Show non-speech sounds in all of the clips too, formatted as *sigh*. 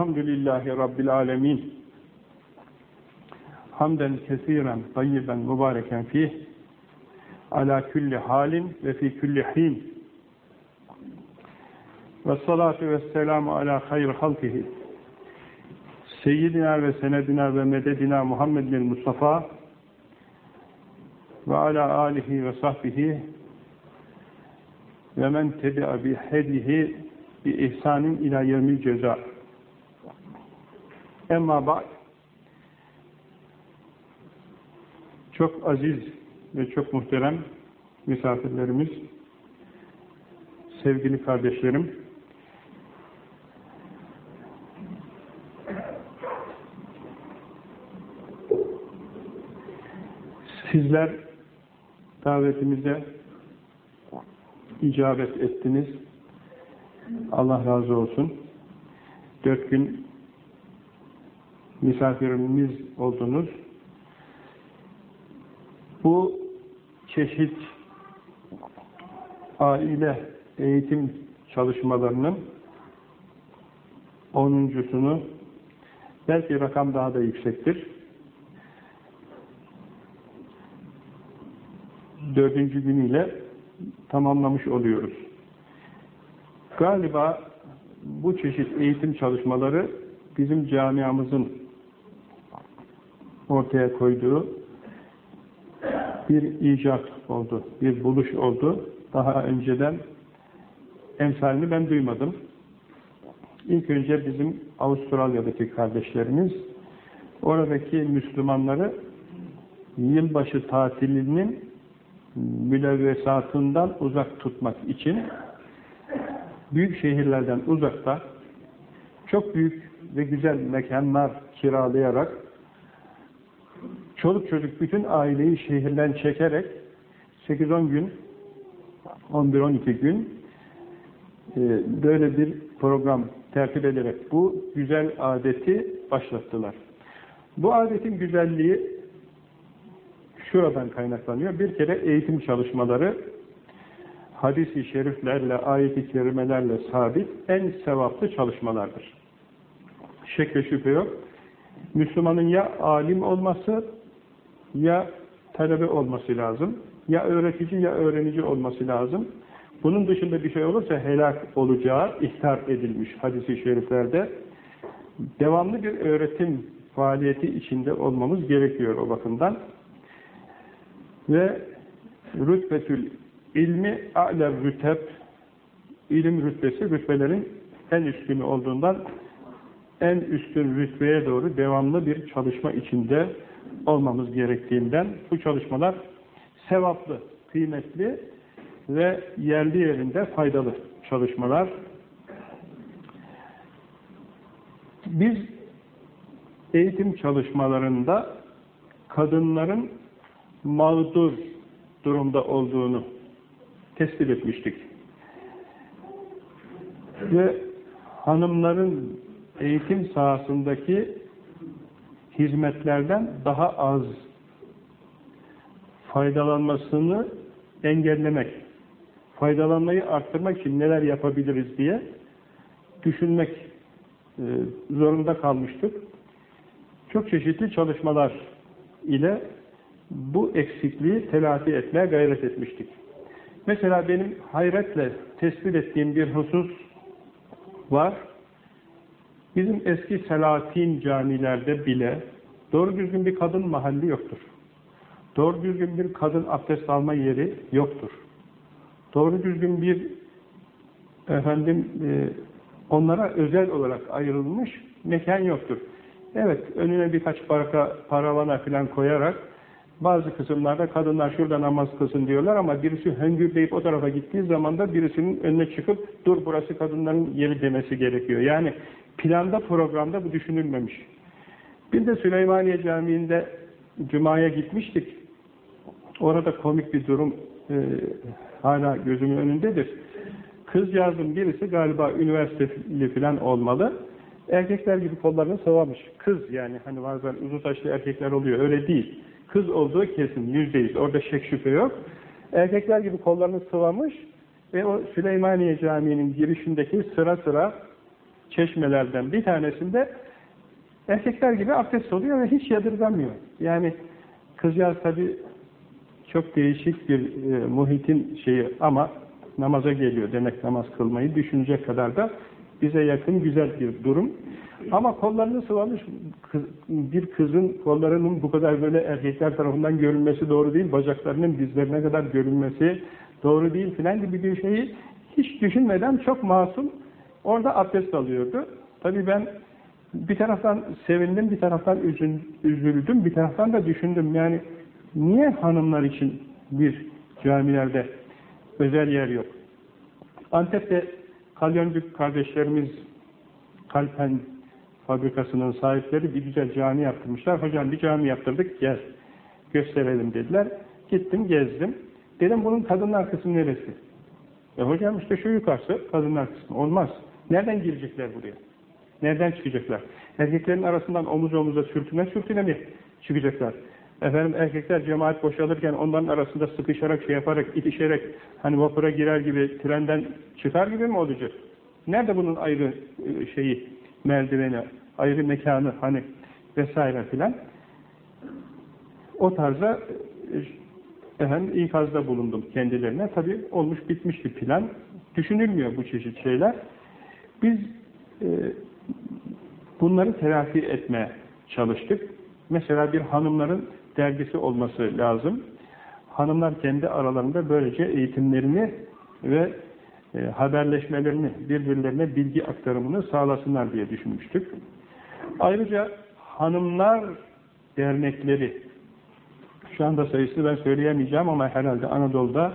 Elhamdülillahi Rabbil alemin. Hamden kesiren, tayyiben, mübareken fih. Ala külli halin ve fi külli hin. Ve salatu ve selamu ala hayr halkihi. Seyyidina ve senedina ve mededina Muhammedin Mustafa ve ala alihi ve sahbihi ve men tebi'a bi hedihi bi ihsanin ila yevmil ceza. Emma ba'd çok aziz ve çok muhterem misafirlerimiz, sevgili kardeşlerim, sizler davetimize icabet ettiniz. Allah razı olsun. Dört gün misafirimiz oldunuz. Bu çeşit aile eğitim çalışmalarının onuncusunu belki rakam daha da yüksektir. Dördüncü günüyle tamamlamış oluyoruz. Galiba bu çeşit eğitim çalışmaları bizim camiamızın ortaya koyduğu bir icat oldu, bir buluş oldu. Daha önceden emsalini ben duymadım. İlk önce bizim Avustralya'daki kardeşlerimiz oradaki Müslümanları yılbaşı tatilinin mülevvesatından uzak tutmak için büyük şehirlerden uzakta çok büyük ve güzel mekanlar kiralayarak çoluk çocuk bütün aileyi şehirden çekerek 8-10 gün 11-12 gün e, böyle bir program tertip ederek bu güzel adeti başlattılar. Bu adetin güzelliği şuradan kaynaklanıyor. Bir kere eğitim çalışmaları hadis-i şeriflerle, ayet-i kerimelerle sabit en sevaplı çalışmalardır. Şek ve şüphe yok. Müslümanın ya alim olması ya talebe olması lazım. Ya öğretici ya öğrenici olması lazım. Bunun dışında bir şey olursa helak olacağı ihtar edilmiş hadis-i şeriflerde. Devamlı bir öğretim faaliyeti içinde olmamız gerekiyor o bakımdan. Ve rütbetül ilmi a'ler rüteb ilim rütbesi rütbelerin en üstünü olduğundan en üstün rütbeye doğru devamlı bir çalışma içinde olmamız gerektiğinden bu çalışmalar sevaplı, kıymetli ve yerli yerinde faydalı çalışmalar. Biz eğitim çalışmalarında kadınların mağdur durumda olduğunu tespit etmiştik. Ve hanımların eğitim sahasındaki hizmetlerden daha az faydalanmasını engellemek, faydalanmayı arttırmak için neler yapabiliriz diye düşünmek e, zorunda kalmıştık. Çok çeşitli çalışmalar ile bu eksikliği telafi etmeye gayret etmiştik. Mesela benim hayretle tespit ettiğim bir husus var. Bizim eski Selahattin camilerde bile doğru düzgün bir kadın mahalli yoktur. Doğru düzgün bir kadın abdest alma yeri yoktur. Doğru düzgün bir efendim e, onlara özel olarak ayrılmış mekan yoktur. Evet, önüne birkaç parka, paravana falan koyarak bazı kısımlarda kadınlar şurada namaz kılsın diyorlar ama birisi höngürleyip o tarafa gittiği zaman da birisinin önüne çıkıp dur burası kadınların yeri demesi gerekiyor. Yani planda programda bu düşünülmemiş. Bir de Süleymaniye Camii'nde Cuma'ya gitmiştik. Orada komik bir durum e, hala gözümün önündedir. Kız yazdım birisi galiba üniversiteli falan olmalı. Erkekler gibi kollarını sıvamış. Kız yani hani bazen uzun saçlı erkekler oluyor. Öyle değil. Kız olduğu kesin. Yüzdeyiz. Orada şek şüphe yok. Erkekler gibi kollarını sıvamış ve o Süleymaniye Camii'nin girişindeki sıra sıra çeşmelerden bir tanesinde erkekler gibi abdest oluyor ve hiç yadırgamıyor. Yani kızcağız tabi çok değişik bir e, muhitin şeyi ama namaza geliyor demek namaz kılmayı düşünecek kadar da bize yakın güzel bir durum. Ama kollarını sıvamış kız, bir kızın kollarının bu kadar böyle erkekler tarafından görülmesi doğru değil, bacaklarının dizlerine kadar görülmesi doğru değil filan gibi bir şeyi hiç düşünmeden çok masum orada abdest alıyordu. Tabii ben bir taraftan sevindim, bir taraftan üzüldüm, bir taraftan da düşündüm. Yani niye hanımlar için bir camilerde özel yer yok? Antep'te Kalyoncuk kardeşlerimiz Kalpen fabrikasının sahipleri bir güzel cami yaptırmışlar. Hocam bir cami yaptırdık gel gösterelim dediler. Gittim gezdim. Dedim bunun kadınlar kısmı neresi? E hocam işte şu yukarısı kadınlar kısmı. Olmaz. Nereden girecekler buraya? Nereden çıkacaklar? Erkeklerin arasından omuz omuza sürtüne sürtüne mi çıkacaklar? Efendim erkekler cemaat boşalırken onların arasında sıkışarak şey yaparak, itişerek hani vapura girer gibi trenden çıkar gibi mi olacak? Nerede bunun ayrı e, şeyi, merdiveni, ayrı mekanı hani vesaire filan? O tarza e, efendim ikazda bulundum kendilerine. Tabi olmuş bitmiş bir plan. Düşünülmüyor bu çeşit şeyler. Biz e, bunları telafi etmeye çalıştık. Mesela bir hanımların dergisi olması lazım. Hanımlar kendi aralarında böylece eğitimlerini ve e, haberleşmelerini, birbirlerine bilgi aktarımını sağlasınlar diye düşünmüştük. Ayrıca hanımlar dernekleri, şu anda sayısını ben söyleyemeyeceğim ama herhalde Anadolu'da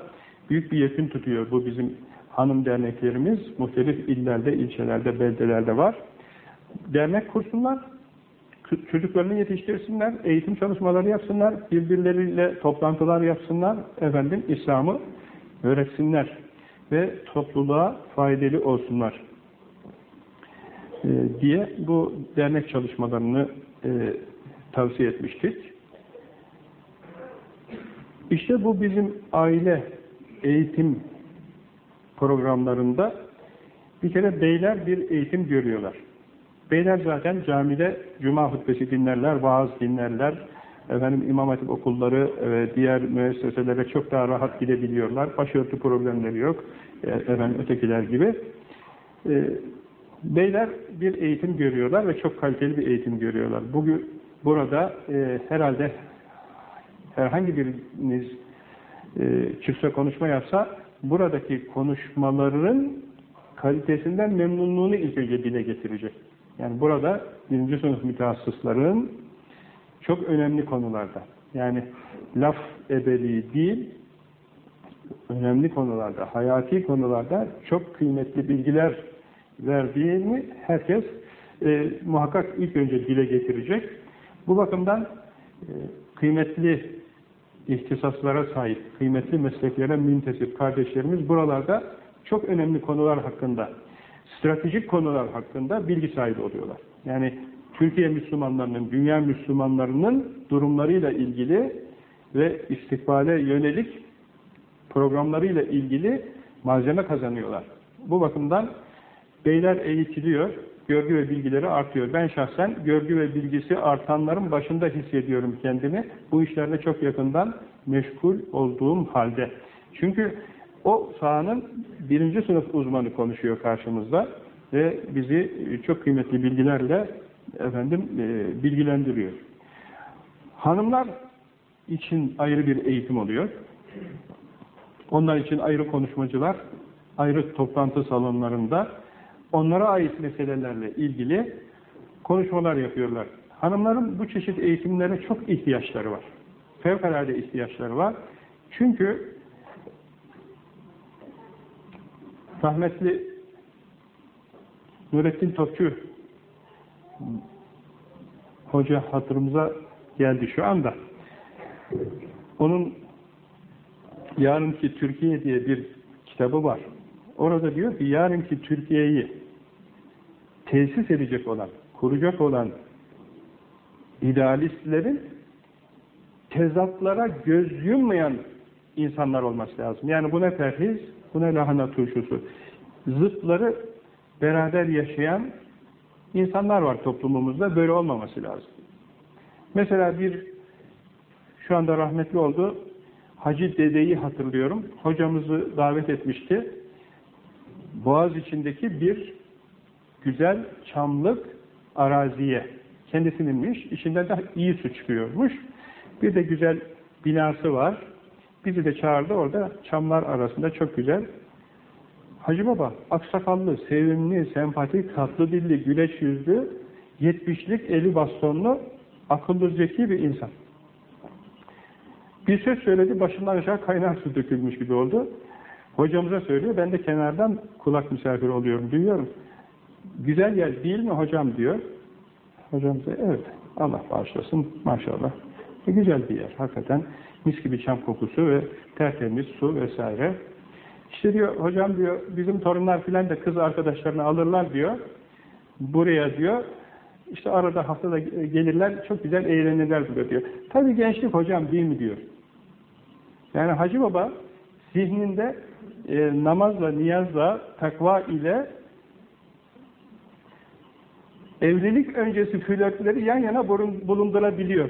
büyük bir yakın tutuyor bu bizim hanım derneklerimiz. Muhtelif illerde, ilçelerde, beldelerde var. Dernek kursunlar, çocuklarını yetiştirsinler, eğitim çalışmaları yapsınlar, birbirleriyle toplantılar yapsınlar, efendim İslam'ı öğretsinler ve topluluğa faydalı olsunlar e, diye bu dernek çalışmalarını e, tavsiye etmiştik. İşte bu bizim aile eğitim programlarında bir kere beyler bir eğitim görüyorlar. Beyler zaten camide cuma hutbesi dinlerler, vaaz dinlerler. Efendim İmam Hatip okulları ve diğer müesseselere çok daha rahat gidebiliyorlar. Başörtü problemleri yok. E, efendim ötekiler gibi. E, beyler bir eğitim görüyorlar ve çok kaliteli bir eğitim görüyorlar. Bugün burada e, herhalde herhangi biriniz e, çıksa konuşma yapsa buradaki konuşmaların kalitesinden memnunluğunu ilk önce dile getirecek. Yani burada birinci sınıf mütehassısların çok önemli konularda, yani laf ebedi değil, önemli konularda, hayati konularda çok kıymetli bilgiler verdiğini herkes e, muhakkak ilk önce dile getirecek. Bu bakımdan e, kıymetli ihtisaslara sahip, kıymetli mesleklere müntesip kardeşlerimiz buralarda çok önemli konular hakkında stratejik konular hakkında bilgi sahibi oluyorlar. Yani Türkiye Müslümanlarının, dünya Müslümanlarının durumlarıyla ilgili ve istikbale yönelik programlarıyla ilgili malzeme kazanıyorlar. Bu bakımdan beyler eğitiliyor, görgü ve bilgileri artıyor. Ben şahsen görgü ve bilgisi artanların başında hissediyorum kendimi. Bu işlerle çok yakından meşgul olduğum halde. Çünkü o sahanın birinci sınıf uzmanı konuşuyor karşımızda ve bizi çok kıymetli bilgilerle efendim e, bilgilendiriyor. Hanımlar için ayrı bir eğitim oluyor. Onlar için ayrı konuşmacılar, ayrı toplantı salonlarında onlara ait meselelerle ilgili konuşmalar yapıyorlar. Hanımların bu çeşit eğitimlere çok ihtiyaçları var. Fevkalade ihtiyaçları var. Çünkü rahmetli Nurettin Topçu hoca hatırımıza geldi şu anda. Onun Yarınki Türkiye diye bir kitabı var. Orada diyor ki yarınki Türkiye'yi tesis edecek olan, kuracak olan idealistlerin tezatlara göz yummayan insanlar olması lazım. Yani bu ne perhiz, bu ne lahana turşusu. Zıtları beraber yaşayan insanlar var toplumumuzda. Böyle olmaması lazım. Mesela bir şu anda rahmetli oldu Hacı dedeyi hatırlıyorum. Hocamızı davet etmişti. Boğaz içindeki bir güzel çamlık araziye. Kendisininmiş. İçinden de iyi su çıkıyormuş. Bir de güzel binası var. Bizi de çağırdı orada çamlar arasında çok güzel. Hacı Baba aksakallı, sevimli, sempatik, tatlı dilli, güleç yüzlü, yetmişlik eli bastonlu, akıllı zeki bir insan. Bir söz söyledi, başından aşağı kaynar su dökülmüş gibi oldu. Hocamıza söylüyor, ben de kenardan kulak misafir oluyorum, duyuyorum. Güzel yer değil mi hocam diyor. Hocamıza evet, Allah bağışlasın maşallah. E, güzel bir yer, hakikaten mis gibi çam kokusu ve tertemiz su vesaire. İşte diyor, hocam diyor, bizim torunlar filan da kız arkadaşlarını alırlar diyor. Buraya diyor, işte arada haftada gelirler, çok güzel eğlenirler burada diyor. Tabii gençlik hocam değil mi diyor. Yani Hacı Baba zihninde e, namazla, niyazla, takva ile evlilik öncesi flörtleri yan yana bulundurabiliyor.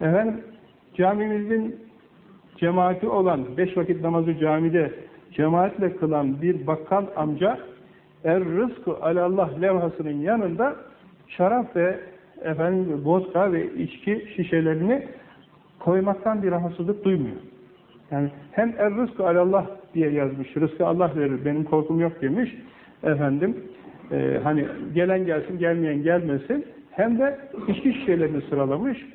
Efendim, camimizin cemaati olan, beş vakit namazı camide cemaatle kılan bir bakkal amca er rızkı alallah levhasının yanında şarap ve efendim vodka ve içki şişelerini koymaktan bir rahatsızlık duymuyor. Yani hem er rızkı alallah diye yazmış, rızkı Allah verir, benim korkum yok demiş. Efendim, e, hani gelen gelsin, gelmeyen gelmesin. Hem de içki şişelerini sıralamış.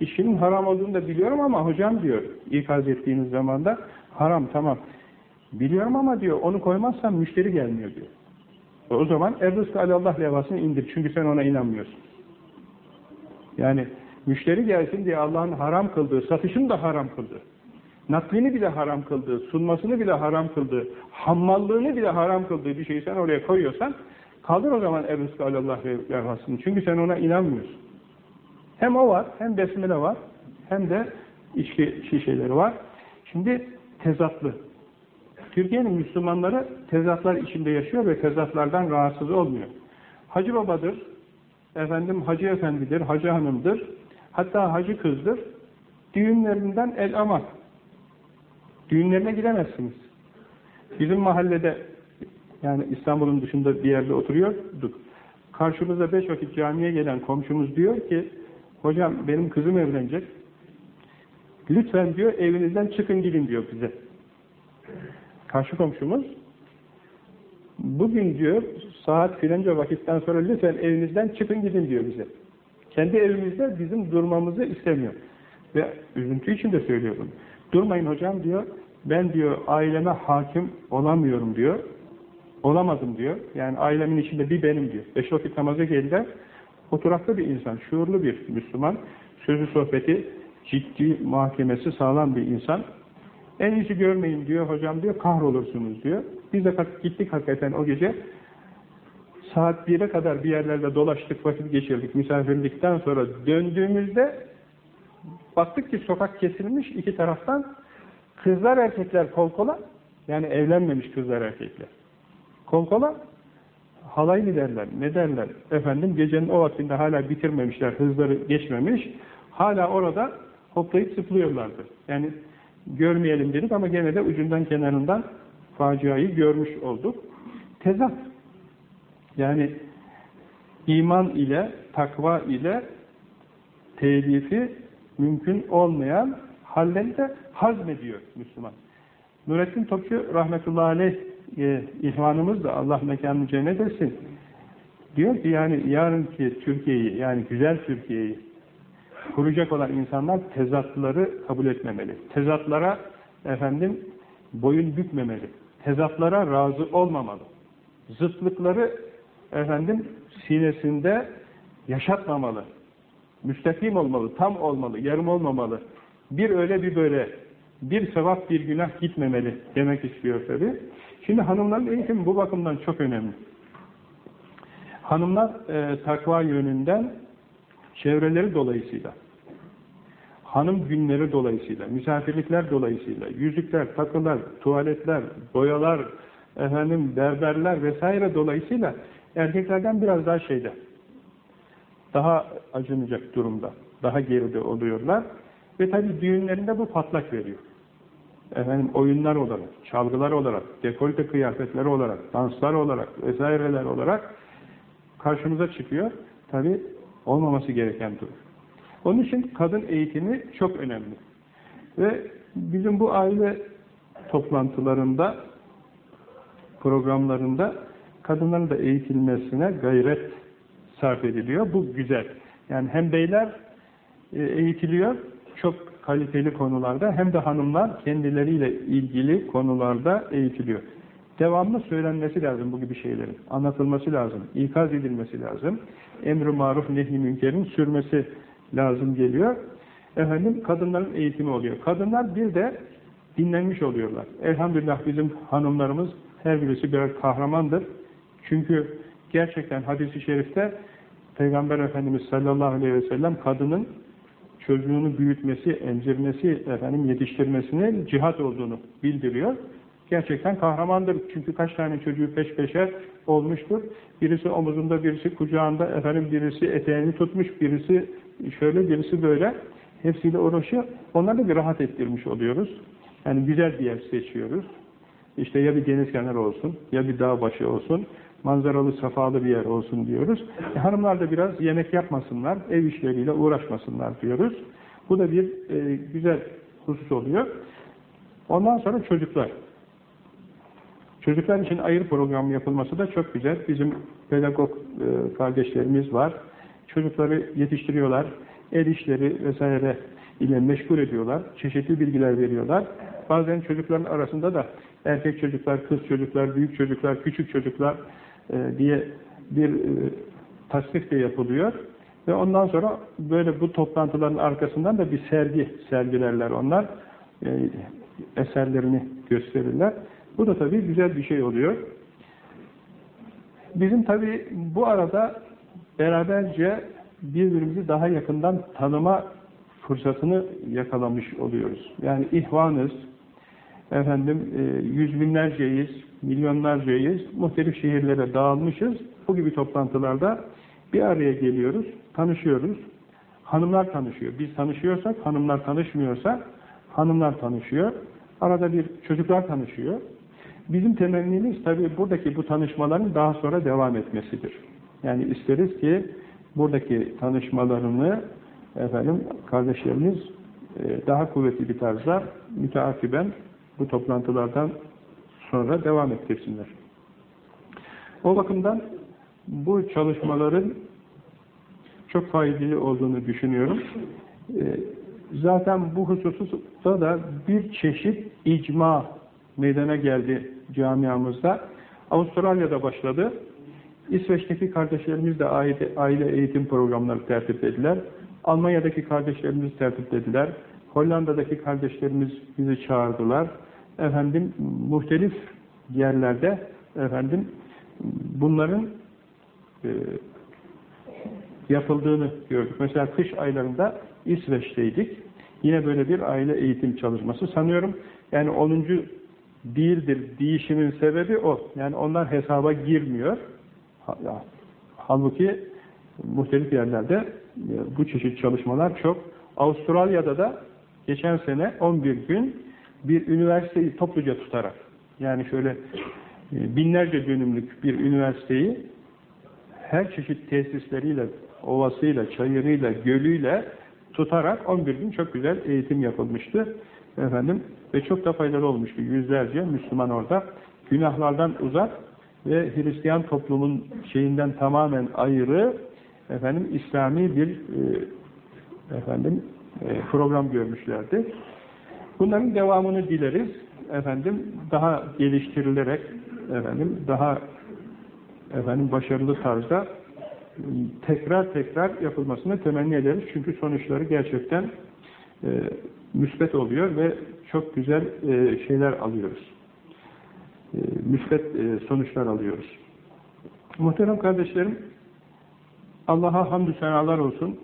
İşinin haram olduğunu da biliyorum ama hocam diyor, ikaz ettiğiniz zaman da haram tamam. Biliyorum ama diyor, onu koymazsan müşteri gelmiyor diyor. O zaman er rızkı alallah indir. Çünkü sen ona inanmıyorsun. Yani müşteri gelsin diye Allah'ın haram kıldığı, satışını da haram kıldı. Naklini bile haram kıldığı, sunmasını bile haram kıldığı, hammallığını bile haram kıldığı bir şeyi sen oraya koyuyorsan, kaldır o zaman rızkı alallah levhasını. Çünkü sen ona inanmıyorsun. Hem o var, hem besmele var, hem de içki şişeleri var. Şimdi tezatlı. Türkiye'nin Müslümanları tezatlar içinde yaşıyor ve tezatlardan rahatsız olmuyor. Hacı babadır, efendim hacı efendidir, hacı hanımdır, hatta hacı kızdır. Düğünlerinden el amak. Düğünlerine gidemezsiniz. Bizim mahallede, yani İstanbul'un dışında bir yerde oturuyorduk. Karşımıza beş vakit camiye gelen komşumuz diyor ki, hocam benim kızım evlenecek. Lütfen diyor evinizden çıkın gidin diyor bize. Karşı komşumuz bugün diyor saat filanca vakitten sonra lütfen evinizden çıkın gidin diyor bize. Kendi evimizde bizim durmamızı istemiyor. Ve üzüntü içinde söylüyorum. Durmayın hocam diyor. Ben diyor aileme hakim olamıyorum diyor. Olamadım diyor. Yani ailemin içinde bir benim diyor. Beş vakit namaza geldiler. Oturaklı bir insan, şuurlu bir Müslüman. Sözü sohbeti ciddi, mahkemesi sağlam bir insan. En iyisi görmeyin diyor hocam diyor, kahrolursunuz diyor. Biz de gittik hakikaten o gece. Saat 1'e kadar bir yerlerde dolaştık, vakit geçirdik misafirlikten sonra döndüğümüzde baktık ki sokak kesilmiş iki taraftan kızlar erkekler kol kola yani evlenmemiş kızlar erkekler. Kol kola halay mı derler, ne derler? Efendim gecenin o vaktinde hala bitirmemişler, hızları geçmemiş. Hala orada hoplayıp zıplıyorlardı. Yani görmeyelim dedik ama gene de ucundan kenarından faciayı görmüş olduk. Tezat. Yani iman ile, takva ile telifi mümkün olmayan halleri de hazmediyor Müslüman. Nurettin Topçu rahmetullahi aleyh e, ihvanımız da Allah mekanını cennet etsin. Diyor ki yani yarınki Türkiye'yi yani güzel Türkiye'yi kuracak olan insanlar tezatları kabul etmemeli. Tezatlara efendim boyun bükmemeli. Tezatlara razı olmamalı. Zıtlıkları efendim sinesinde yaşatmamalı. Müstakim olmalı, tam olmalı, yarım olmamalı. Bir öyle bir böyle, bir sevap bir günah gitmemeli demek istiyor tabi. Şimdi hanımların eğitimi bu bakımdan çok önemli. Hanımlar e, takva yönünden çevreleri dolayısıyla, hanım günleri dolayısıyla, misafirlikler dolayısıyla, yüzükler, takılar, tuvaletler, boyalar, efendim berberler vesaire dolayısıyla erkeklerden biraz daha şeyde, daha acınacak durumda, daha geride oluyorlar ve tabi düğünlerinde bu patlak veriyor. Efendim oyunlar olarak, çalgılar olarak, dekolte kıyafetleri olarak, danslar olarak vesaireler olarak karşımıza çıkıyor. Tabi olmaması gereken durum. Onun için kadın eğitimi çok önemli. Ve bizim bu aile toplantılarında, programlarında kadınların da eğitilmesine gayret sarf ediliyor. Bu güzel. Yani hem beyler e, eğitiliyor çok kaliteli konularda hem de hanımlar kendileriyle ilgili konularda eğitiliyor. Devamlı söylenmesi lazım bu gibi şeylerin. Anlatılması lazım. ikaz edilmesi lazım. Emr-i maruf nehy münkerin sürmesi lazım geliyor. Efendim kadınların eğitimi oluyor. Kadınlar bir de dinlenmiş oluyorlar. Elhamdülillah bizim hanımlarımız her birisi birer kahramandır. Çünkü gerçekten hadisi şerifte Peygamber Efendimiz sallallahu aleyhi ve sellem kadının çocuğunu büyütmesi, emzirmesi, efendim yetiştirmesinin cihat olduğunu bildiriyor. Gerçekten kahramandır. Çünkü kaç tane çocuğu peş peşe olmuştur. Birisi omuzunda, birisi kucağında, efendim birisi eteğini tutmuş, birisi şöyle, birisi böyle. Hepsiyle uğraşıyor. Onları da bir rahat ettirmiş oluyoruz. Yani güzel bir yer seçiyoruz. İşte ya bir deniz kenarı olsun, ya bir dağ başı olsun, manzaralı, safalı bir yer olsun diyoruz. E, hanımlar da biraz yemek yapmasınlar, ev işleriyle uğraşmasınlar diyoruz. Bu da bir e, güzel husus oluyor. Ondan sonra çocuklar. Çocuklar için ayrı program yapılması da çok güzel. Bizim pedagog e, kardeşlerimiz var. Çocukları yetiştiriyorlar. El işleri vesaire ile meşgul ediyorlar. Çeşitli bilgiler veriyorlar. Bazen çocukların arasında da erkek çocuklar, kız çocuklar, büyük çocuklar, küçük çocuklar e, diye bir e, de yapılıyor. Ve ondan sonra böyle bu toplantıların arkasından da bir sergi sergilerler onlar. E, eserlerini gösterirler. Bu da tabii güzel bir şey oluyor. Bizim tabii bu arada beraberce birbirimizi daha yakından tanıma fırsatını yakalamış oluyoruz. Yani ihvanız, efendim e, yüz binlerceyiz, milyonlarcayız, muhtelif şehirlere dağılmışız. Bu gibi toplantılarda bir araya geliyoruz, tanışıyoruz. Hanımlar tanışıyor. Biz tanışıyorsak, hanımlar tanışmıyorsa, hanımlar tanışıyor. Arada bir çocuklar tanışıyor. Bizim temennimiz tabii buradaki bu tanışmaların daha sonra devam etmesidir. Yani isteriz ki buradaki tanışmalarını efendim kardeşlerimiz e, daha kuvvetli bir tarzda müteakiben bu toplantılardan sonra devam ettirsinler. O bakımdan bu çalışmaların çok faydalı olduğunu düşünüyorum. E, zaten bu hususta da bir çeşit icma meydana geldi camiamızda. Avustralya'da başladı. İsveç'teki kardeşlerimiz de aile, aile eğitim programları tertip ettiler. Almanya'daki kardeşlerimiz tertip ettiler. Hollanda'daki kardeşlerimiz bizi çağırdılar. Efendim muhtelif yerlerde efendim bunların e, yapıldığını gördük. Mesela kış aylarında İsveç'teydik. Yine böyle bir aile eğitim çalışması. Sanıyorum yani 10. değildir değişimin sebebi o. Yani onlar hesaba girmiyor. Halbuki muhtelif yerlerde e, bu çeşit çalışmalar çok. Avustralya'da da geçen sene 11 gün bir üniversiteyi topluca tutarak yani şöyle e, binlerce dönümlük bir üniversiteyi her çeşit tesisleriyle, ovasıyla, çayırıyla, gölüyle tutarak 11 gün çok güzel eğitim yapılmıştı. Efendim ve çok da faydalı olmuştu. Yüzlerce Müslüman orada günahlardan uzak ve Hristiyan toplumun şeyinden tamamen ayrı efendim İslami bir e, efendim e, program görmüşlerdi. Bunların devamını dileriz. Efendim daha geliştirilerek efendim daha efendim başarılı tarzda tekrar tekrar yapılmasını temenni ederiz. Çünkü sonuçları gerçekten e, müsbet oluyor ve çok güzel e, şeyler alıyoruz. E, müsbet e, sonuçlar alıyoruz. Muhterem kardeşlerim, Allah'a hamdü senalar olsun.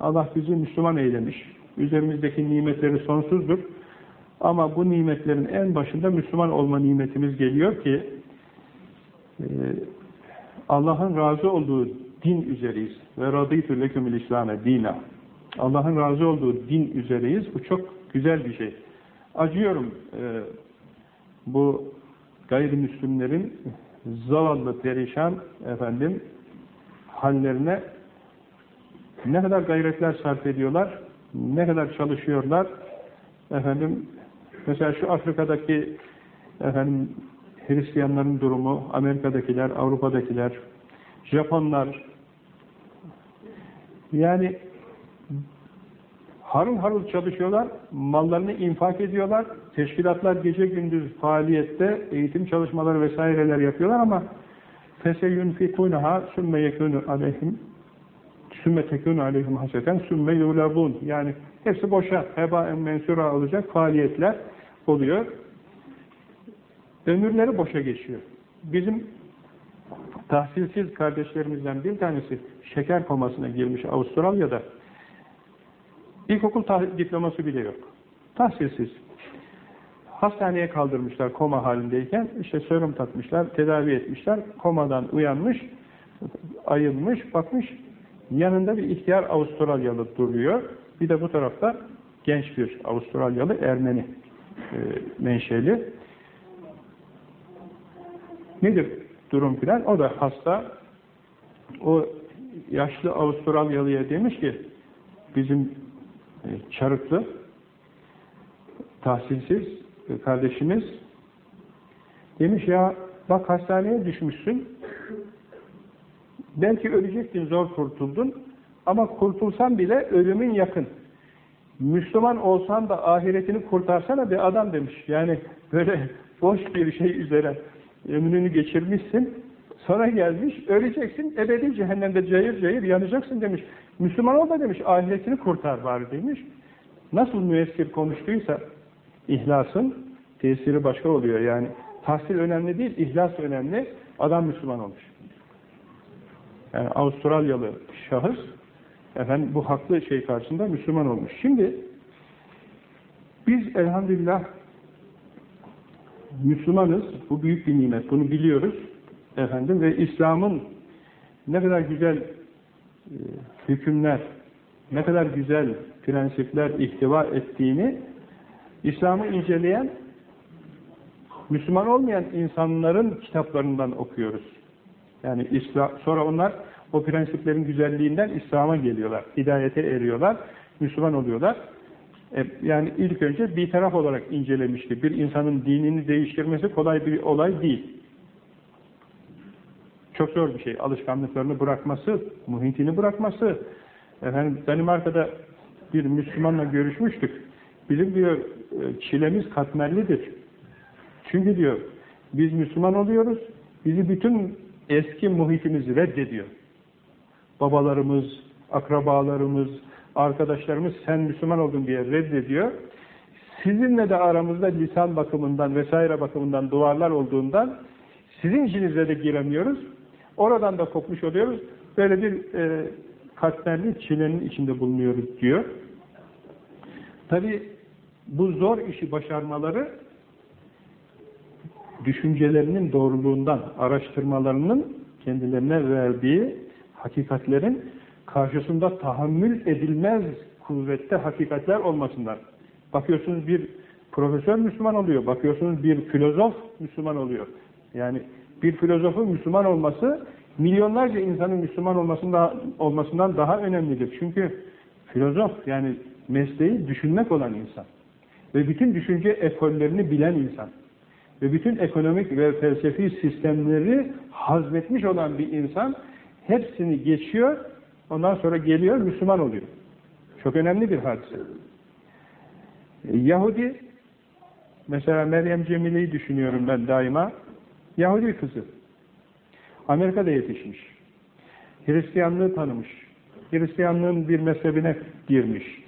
Allah bizi Müslüman eylemiş. Üzerimizdeki nimetleri sonsuzdur. Ama bu nimetlerin en başında Müslüman olma nimetimiz geliyor ki e, Allah'ın razı olduğu din üzeriyiz. Ve radıytü lekümül İslam'e dina. Allah'ın razı olduğu din üzereyiz. Bu çok güzel bir şey. Acıyorum e, bu gayrimüslimlerin zavallı, perişan efendim hallerine ne kadar gayretler sarf ediyorlar, ne kadar çalışıyorlar. Efendim mesela şu Afrika'daki efendim Hristiyanların durumu, Amerika'dakiler, Avrupa'dakiler, Japonlar yani harıl harıl çalışıyorlar, mallarını infak ediyorlar, teşkilatlar gece gündüz faaliyette eğitim çalışmaları vesaireler yapıyorlar ama فَسَيُنْفِقُونَهَا سُمَّ يَكُونُ عَلَيْهِمْ sümme tekûnü aleyhim haseten sümme yulabun. Yani hepsi boşa, heba en mensura alacak faaliyetler oluyor. Ömürleri boşa geçiyor. Bizim tahsilsiz kardeşlerimizden bir tanesi şeker komasına girmiş Avustralya'da. İlkokul diploması bile yok. Tahsilsiz. Hastaneye kaldırmışlar koma halindeyken, işte serum takmışlar, tedavi etmişler, komadan uyanmış, ayılmış, bakmış, yanında bir ihtiyar Avustralyalı duruyor, bir de bu tarafta genç bir Avustralyalı Ermeni e, menşeli. Nedir durum filan? O da hasta. O yaşlı Avustralyalıya demiş ki, bizim e, çarıklı, tahsilsiz kardeşimiz demiş ya bak hastaneye düşmüşsün belki ölecektin zor kurtuldun ama kurtulsan bile ölümün yakın Müslüman olsan da ahiretini kurtarsana bir adam demiş yani böyle *laughs* boş bir şey üzere ömrünü geçirmişsin sonra gelmiş öleceksin ebedi cehennemde cayır cayır yanacaksın demiş Müslüman ol da demiş ahiretini kurtar var demiş nasıl müessir konuştuysa ihlasın tesiri başka oluyor. Yani tahsil önemli değil, ihlas önemli. Adam Müslüman olmuş. Yani Avustralyalı şahıs efendim bu haklı şey karşısında Müslüman olmuş. Şimdi biz elhamdülillah Müslümanız. Bu büyük bir nimet. Bunu biliyoruz. Efendim ve İslam'ın ne kadar güzel e, hükümler, ne kadar güzel prensipler ihtiva ettiğini İslam'ı inceleyen, Müslüman olmayan insanların kitaplarından okuyoruz. Yani İslam, sonra onlar o prensiplerin güzelliğinden İslam'a geliyorlar, hidayete eriyorlar, Müslüman oluyorlar. E, yani ilk önce bir taraf olarak incelemişti. Bir insanın dinini değiştirmesi kolay bir olay değil. Çok zor bir şey. Alışkanlıklarını bırakması, muhitini bırakması. Efendim, Danimarka'da bir Müslümanla görüşmüştük. Bizim diyor e, çilemiz katmerlidir. Çünkü diyor biz Müslüman oluyoruz, bizi bütün eski muhitimiz reddediyor. Babalarımız, akrabalarımız, arkadaşlarımız sen Müslüman oldun diye reddediyor. Sizinle de aramızda lisan bakımından vesaire bakımından duvarlar olduğundan sizin içinize de giremiyoruz. Oradan da kopmuş oluyoruz. Böyle bir e, katmerli çilenin içinde bulunuyoruz diyor. Tabi bu zor işi başarmaları düşüncelerinin doğruluğundan, araştırmalarının kendilerine verdiği hakikatlerin karşısında tahammül edilmez kuvvette hakikatler olmasından. Bakıyorsunuz bir profesör Müslüman oluyor, bakıyorsunuz bir filozof Müslüman oluyor. Yani bir filozofun Müslüman olması milyonlarca insanın Müslüman olmasından daha önemlidir. Çünkü filozof yani mesleği düşünmek olan insan ve bütün düşünce ekollerini bilen insan ve bütün ekonomik ve felsefi sistemleri hazmetmiş olan bir insan hepsini geçiyor, ondan sonra geliyor, Müslüman oluyor. Çok önemli bir hadise. Yahudi, mesela Meryem Cemile'yi düşünüyorum ben daima, Yahudi kızı. Amerika'da yetişmiş. Hristiyanlığı tanımış. Hristiyanlığın bir mezhebine girmiş.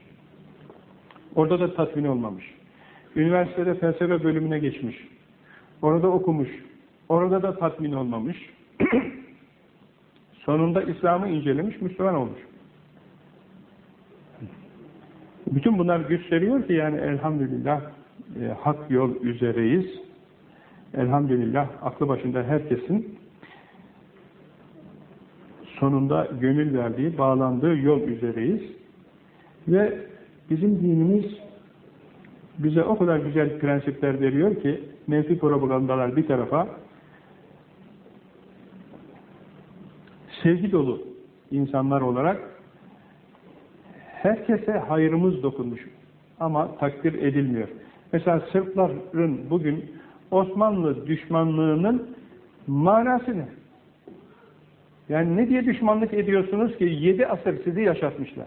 Orada da tatmin olmamış. Üniversitede felsefe bölümüne geçmiş. Orada okumuş. Orada da tatmin olmamış. *clears throat* Sonunda İslam'ı incelemiş, Müslüman olmuş. Bütün bunlar gösteriyor ki yani elhamdülillah e, hak yol üzereyiz. Elhamdülillah aklı başında herkesin sonunda gönül verdiği, bağlandığı yol üzereyiz. Ve bizim dinimiz bize o kadar güzel prensipler veriyor ki menfi propagandalar bir tarafa sevgi dolu insanlar olarak herkese hayrımız dokunmuş ama takdir edilmiyor. Mesela Sırpların bugün Osmanlı düşmanlığının manası ne? Yani ne diye düşmanlık ediyorsunuz ki yedi asır sizi yaşatmışlar.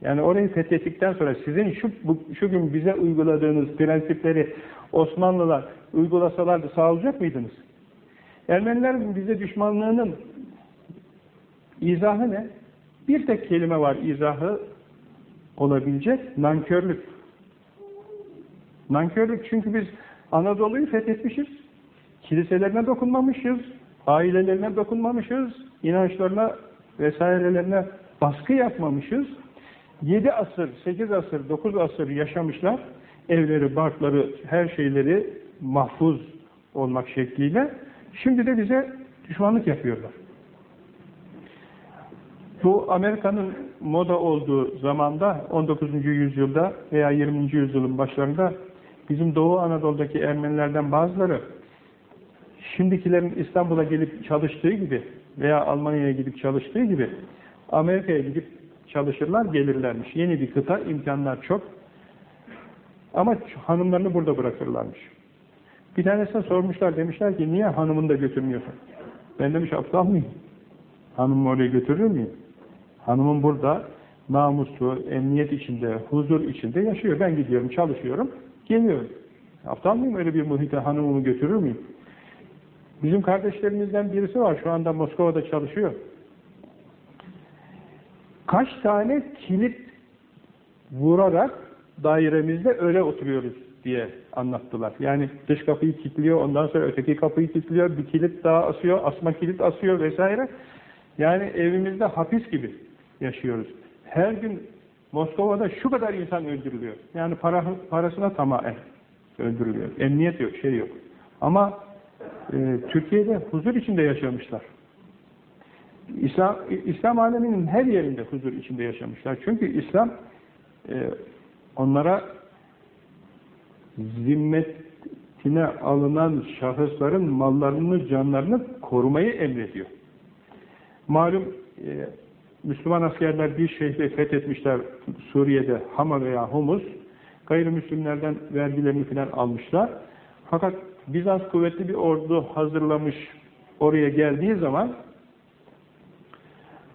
Yani orayı fethettikten sonra sizin şu, bu, şu gün bize uyguladığınız prensipleri Osmanlılar uygulasalardı sağlayacak mıydınız? Ermenilerin bize düşmanlığının izahı ne? Bir tek kelime var izahı olabilecek, nankörlük. Nankörlük çünkü biz Anadolu'yu fethetmişiz, kiliselerine dokunmamışız, ailelerine dokunmamışız, inançlarına vesairelerine baskı yapmamışız. Yedi asır, sekiz asır, dokuz asır yaşamışlar. Evleri, barkları, her şeyleri mahfuz olmak şekliyle. Şimdi de bize düşmanlık yapıyorlar. Bu Amerika'nın moda olduğu zamanda 19. yüzyılda veya 20. yüzyılın başlarında bizim Doğu Anadolu'daki Ermenilerden bazıları şimdikilerin İstanbul'a gelip çalıştığı gibi veya Almanya'ya gidip çalıştığı gibi Amerika'ya gidip çalışırlar, gelirlermiş. Yeni bir kıta, imkanlar çok. Ama hanımlarını burada bırakırlarmış. Bir tanesine sormuşlar, demişler ki niye hanımını da götürmüyorsun? Ben demiş aptal mıyım? Hanımı oraya götürür müyüm? Hanımım burada namuslu, emniyet içinde, huzur içinde yaşıyor. Ben gidiyorum, çalışıyorum, geliyorum. Aptal mıyım öyle bir muhite hanımımı götürür müyüm? Bizim kardeşlerimizden birisi var, şu anda Moskova'da çalışıyor. Kaç tane kilit vurarak dairemizde öyle oturuyoruz diye anlattılar. Yani dış kapıyı kilitliyor, ondan sonra öteki kapıyı kilitliyor, bir kilit daha asıyor, asma kilit asıyor vesaire. Yani evimizde hapis gibi yaşıyoruz. Her gün Moskova'da şu kadar insan öldürülüyor. Yani para, parasına tamamen öldürülüyor. Emniyet yok, şey yok. Ama e, Türkiye'de huzur içinde yaşamışlar. İslam, İslam aleminin her yerinde huzur içinde yaşamışlar. Çünkü İslam e, onlara zimmetine alınan şahısların mallarını, canlarını korumayı emrediyor. Malum e, Müslüman askerler bir şehri fethetmişler Suriye'de Hama veya Humus. Gayrimüslimlerden vergilerini filan almışlar. Fakat Bizans kuvvetli bir ordu hazırlamış oraya geldiği zaman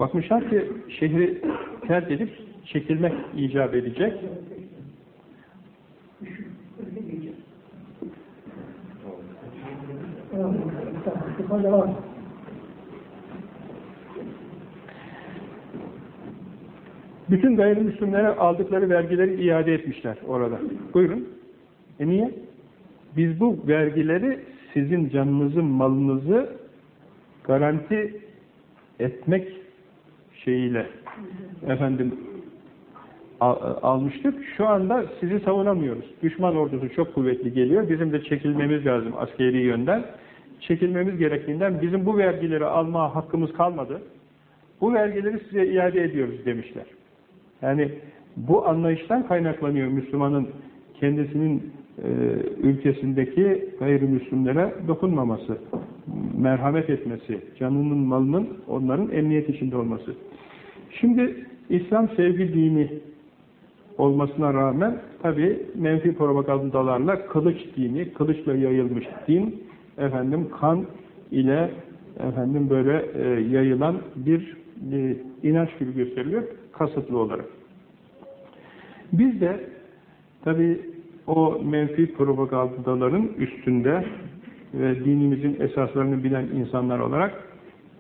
bakmışlar ki şehri terk edip çekilmek icap edecek. Bütün gayrimüslimlere aldıkları vergileri iade etmişler orada. Buyurun. E niye? Biz bu vergileri sizin canınızı, malınızı garanti etmek şeyiyle efendim almıştık. Şu anda sizi savunamıyoruz. Düşman ordusu çok kuvvetli geliyor. Bizim de çekilmemiz lazım askeri yönden. Çekilmemiz gerektiğinden bizim bu vergileri alma hakkımız kalmadı. Bu vergileri size iade ediyoruz demişler. Yani bu anlayıştan kaynaklanıyor Müslümanın kendisinin ülkesindeki gayrimüslimlere dokunmaması, merhamet etmesi, canının malının onların emniyet içinde olması. Şimdi İslam sevgi dini olmasına rağmen tabi menfi propagandalarla kılıç dini, kılıçla yayılmış din, efendim kan ile efendim böyle e, yayılan bir e, inanç gibi gösteriliyor kasıtlı olarak. Biz de tabi o menfi propagandaların üstünde ve dinimizin esaslarını bilen insanlar olarak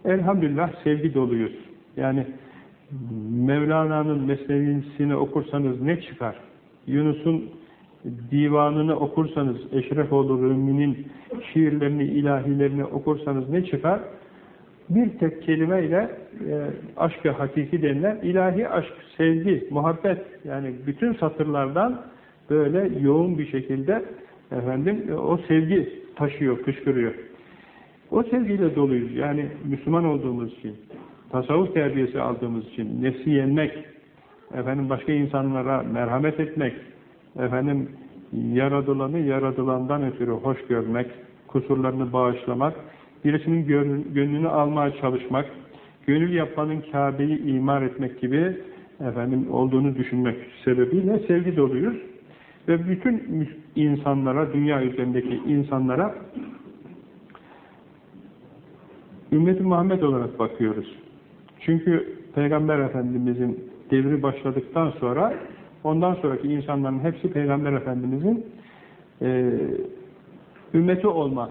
elhamdülillah sevgi doluyuz. Yani Mevlana'nın mesnevisini okursanız ne çıkar? Yunus'un divanını okursanız, Eşrefoğlu Rümi'nin şiirlerini, ilahilerini okursanız ne çıkar? Bir tek kelimeyle e, aşk-ı hakiki denilen ilahi aşk, sevgi, muhabbet yani bütün satırlardan böyle yoğun bir şekilde efendim o sevgi taşıyor, fışkırıyor. O sevgiyle doluyuz. Yani Müslüman olduğumuz için, tasavvuf terbiyesi aldığımız için, nefsi yenmek, efendim başka insanlara merhamet etmek, efendim yaradılanı yaradılandan ötürü hoş görmek, kusurlarını bağışlamak, birisinin gönlünü almaya çalışmak, gönül yapmanın Kabe'yi imar etmek gibi efendim olduğunu düşünmek sebebiyle sevgi doluyuz. Ve bütün insanlara, dünya üzerindeki insanlara Ümmet-i Muhammed olarak bakıyoruz. Çünkü Peygamber Efendimizin devri başladıktan sonra ondan sonraki insanların hepsi Peygamber Efendimizin e, ümmeti olma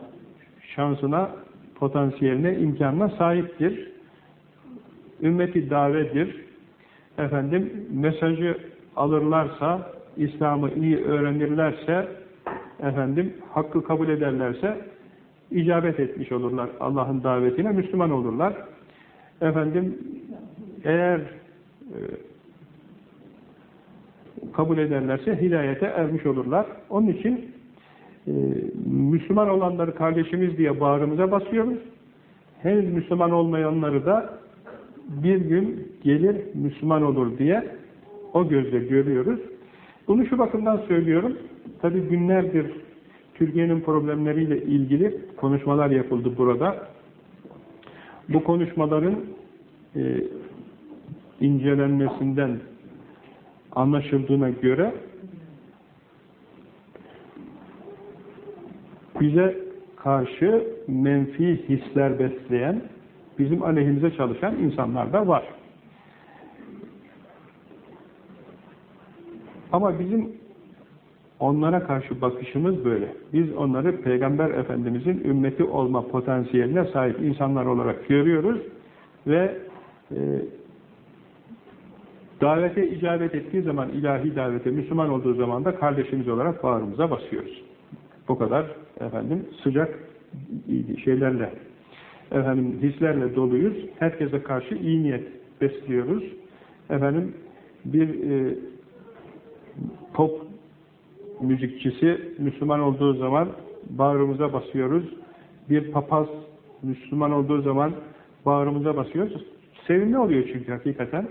şansına, potansiyeline, imkanına sahiptir. Ümmeti davedir. Efendim mesajı alırlarsa, İslam'ı iyi öğrenirlerse, efendim hakkı kabul ederlerse icabet etmiş olurlar Allah'ın davetine, Müslüman olurlar. Efendim eğer e, kabul ederlerse hidayete ermiş olurlar. Onun için e, Müslüman olanları kardeşimiz diye bağrımıza basıyoruz. Henüz Müslüman olmayanları da bir gün gelir Müslüman olur diye o gözle görüyoruz. Bunu şu bakımdan söylüyorum. Tabi günlerdir Türkiye'nin problemleriyle ilgili konuşmalar yapıldı burada. Bu konuşmaların e, incelenmesinden anlaşıldığına göre bize karşı menfi hisler besleyen, bizim aleyhimize çalışan insanlar da var. Ama bizim onlara karşı bakışımız böyle. Biz onları Peygamber Efendimizin ümmeti olma potansiyeline sahip insanlar olarak görüyoruz ve e, davete icabet ettiği zaman, ilahi davete Müslüman olduğu zaman da kardeşimiz olarak bağrımıza basıyoruz. Bu kadar efendim sıcak şeylerle, efendim hislerle doluyuz. Herkese karşı iyi niyet besliyoruz. Efendim bir e, pop müzikçisi Müslüman olduğu zaman bağrımıza basıyoruz. Bir papaz Müslüman olduğu zaman bağrımıza basıyoruz. Sevimli oluyor çünkü hakikaten.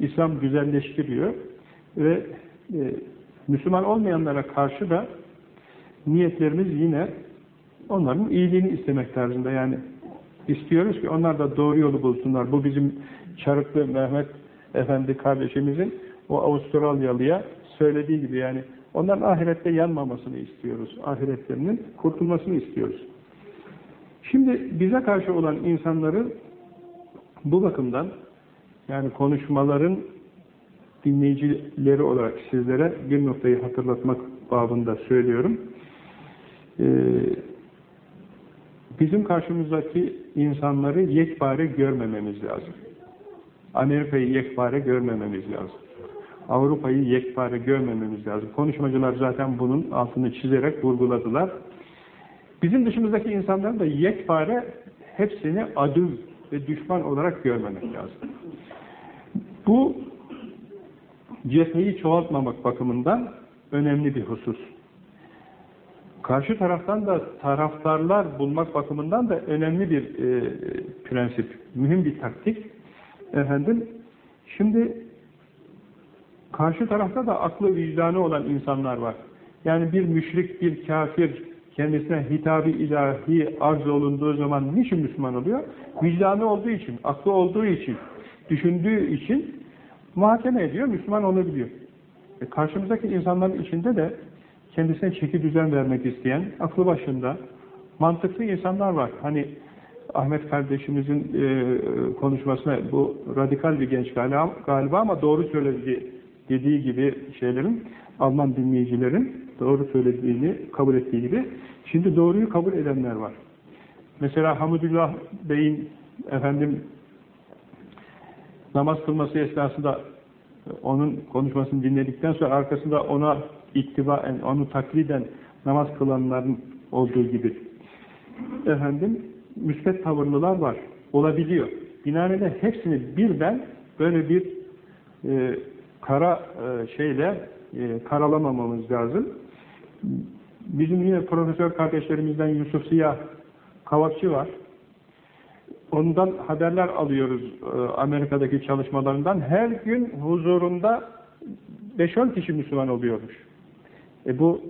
İslam güzelleştiriyor ve e, Müslüman olmayanlara karşı da niyetlerimiz yine onların iyiliğini istemek tarzında. Yani istiyoruz ki onlar da doğru yolu bulsunlar. Bu bizim Çarıklı Mehmet Efendi kardeşimizin o Avustralyalıya söylediği gibi yani onların ahirette yanmamasını istiyoruz. Ahiretlerinin kurtulmasını istiyoruz. Şimdi bize karşı olan insanların bu bakımdan yani konuşmaların dinleyicileri olarak sizlere bir noktayı hatırlatmak babında söylüyorum. Ee, bizim karşımızdaki insanları yekpare görmememiz lazım. Amerika'yı yekpare görmememiz lazım. Avrupa'yı yekpare görmememiz lazım. Konuşmacılar zaten bunun altını çizerek vurguladılar. Bizim dışımızdaki insanların da yekpare hepsini adı ve düşman olarak görmemek lazım. Bu cepheyi çoğaltmamak bakımından önemli bir husus. Karşı taraftan da taraftarlar bulmak bakımından da önemli bir e, prensip, mühim bir taktik. Efendim, şimdi karşı tarafta da aklı vicdanı olan insanlar var. Yani bir müşrik, bir kafir kendisine hitabı ilahi arz olunduğu zaman niçin Müslüman oluyor? Vicdanı olduğu için, aklı olduğu için, düşündüğü için muhakeme ediyor, Müslüman olabiliyor. E karşımızdaki insanların içinde de kendisine çeki düzen vermek isteyen, aklı başında, mantıklı insanlar var. Hani Ahmet kardeşimizin e, konuşmasına bu radikal bir genç galiba, galiba ama doğru söylediği dediği gibi şeylerin Alman dinleyicilerin doğru söylediğini kabul ettiği gibi şimdi doğruyu kabul edenler var. Mesela Hamidullah Bey'in efendim namaz kılması esnasında onun konuşmasını dinledikten sonra arkasında ona ittibaen, onu takliden namaz kılanların olduğu gibi efendim müsbet tavırlılar var. Olabiliyor. Binaenaleyh hepsini birden böyle bir e, kara e, şeyle e, karalamamamız lazım. Bizim yine profesör kardeşlerimizden Yusuf Siyah Kavakçı var. Ondan haberler alıyoruz e, Amerika'daki çalışmalarından. Her gün huzurunda 5-10 kişi Müslüman oluyormuş. E bu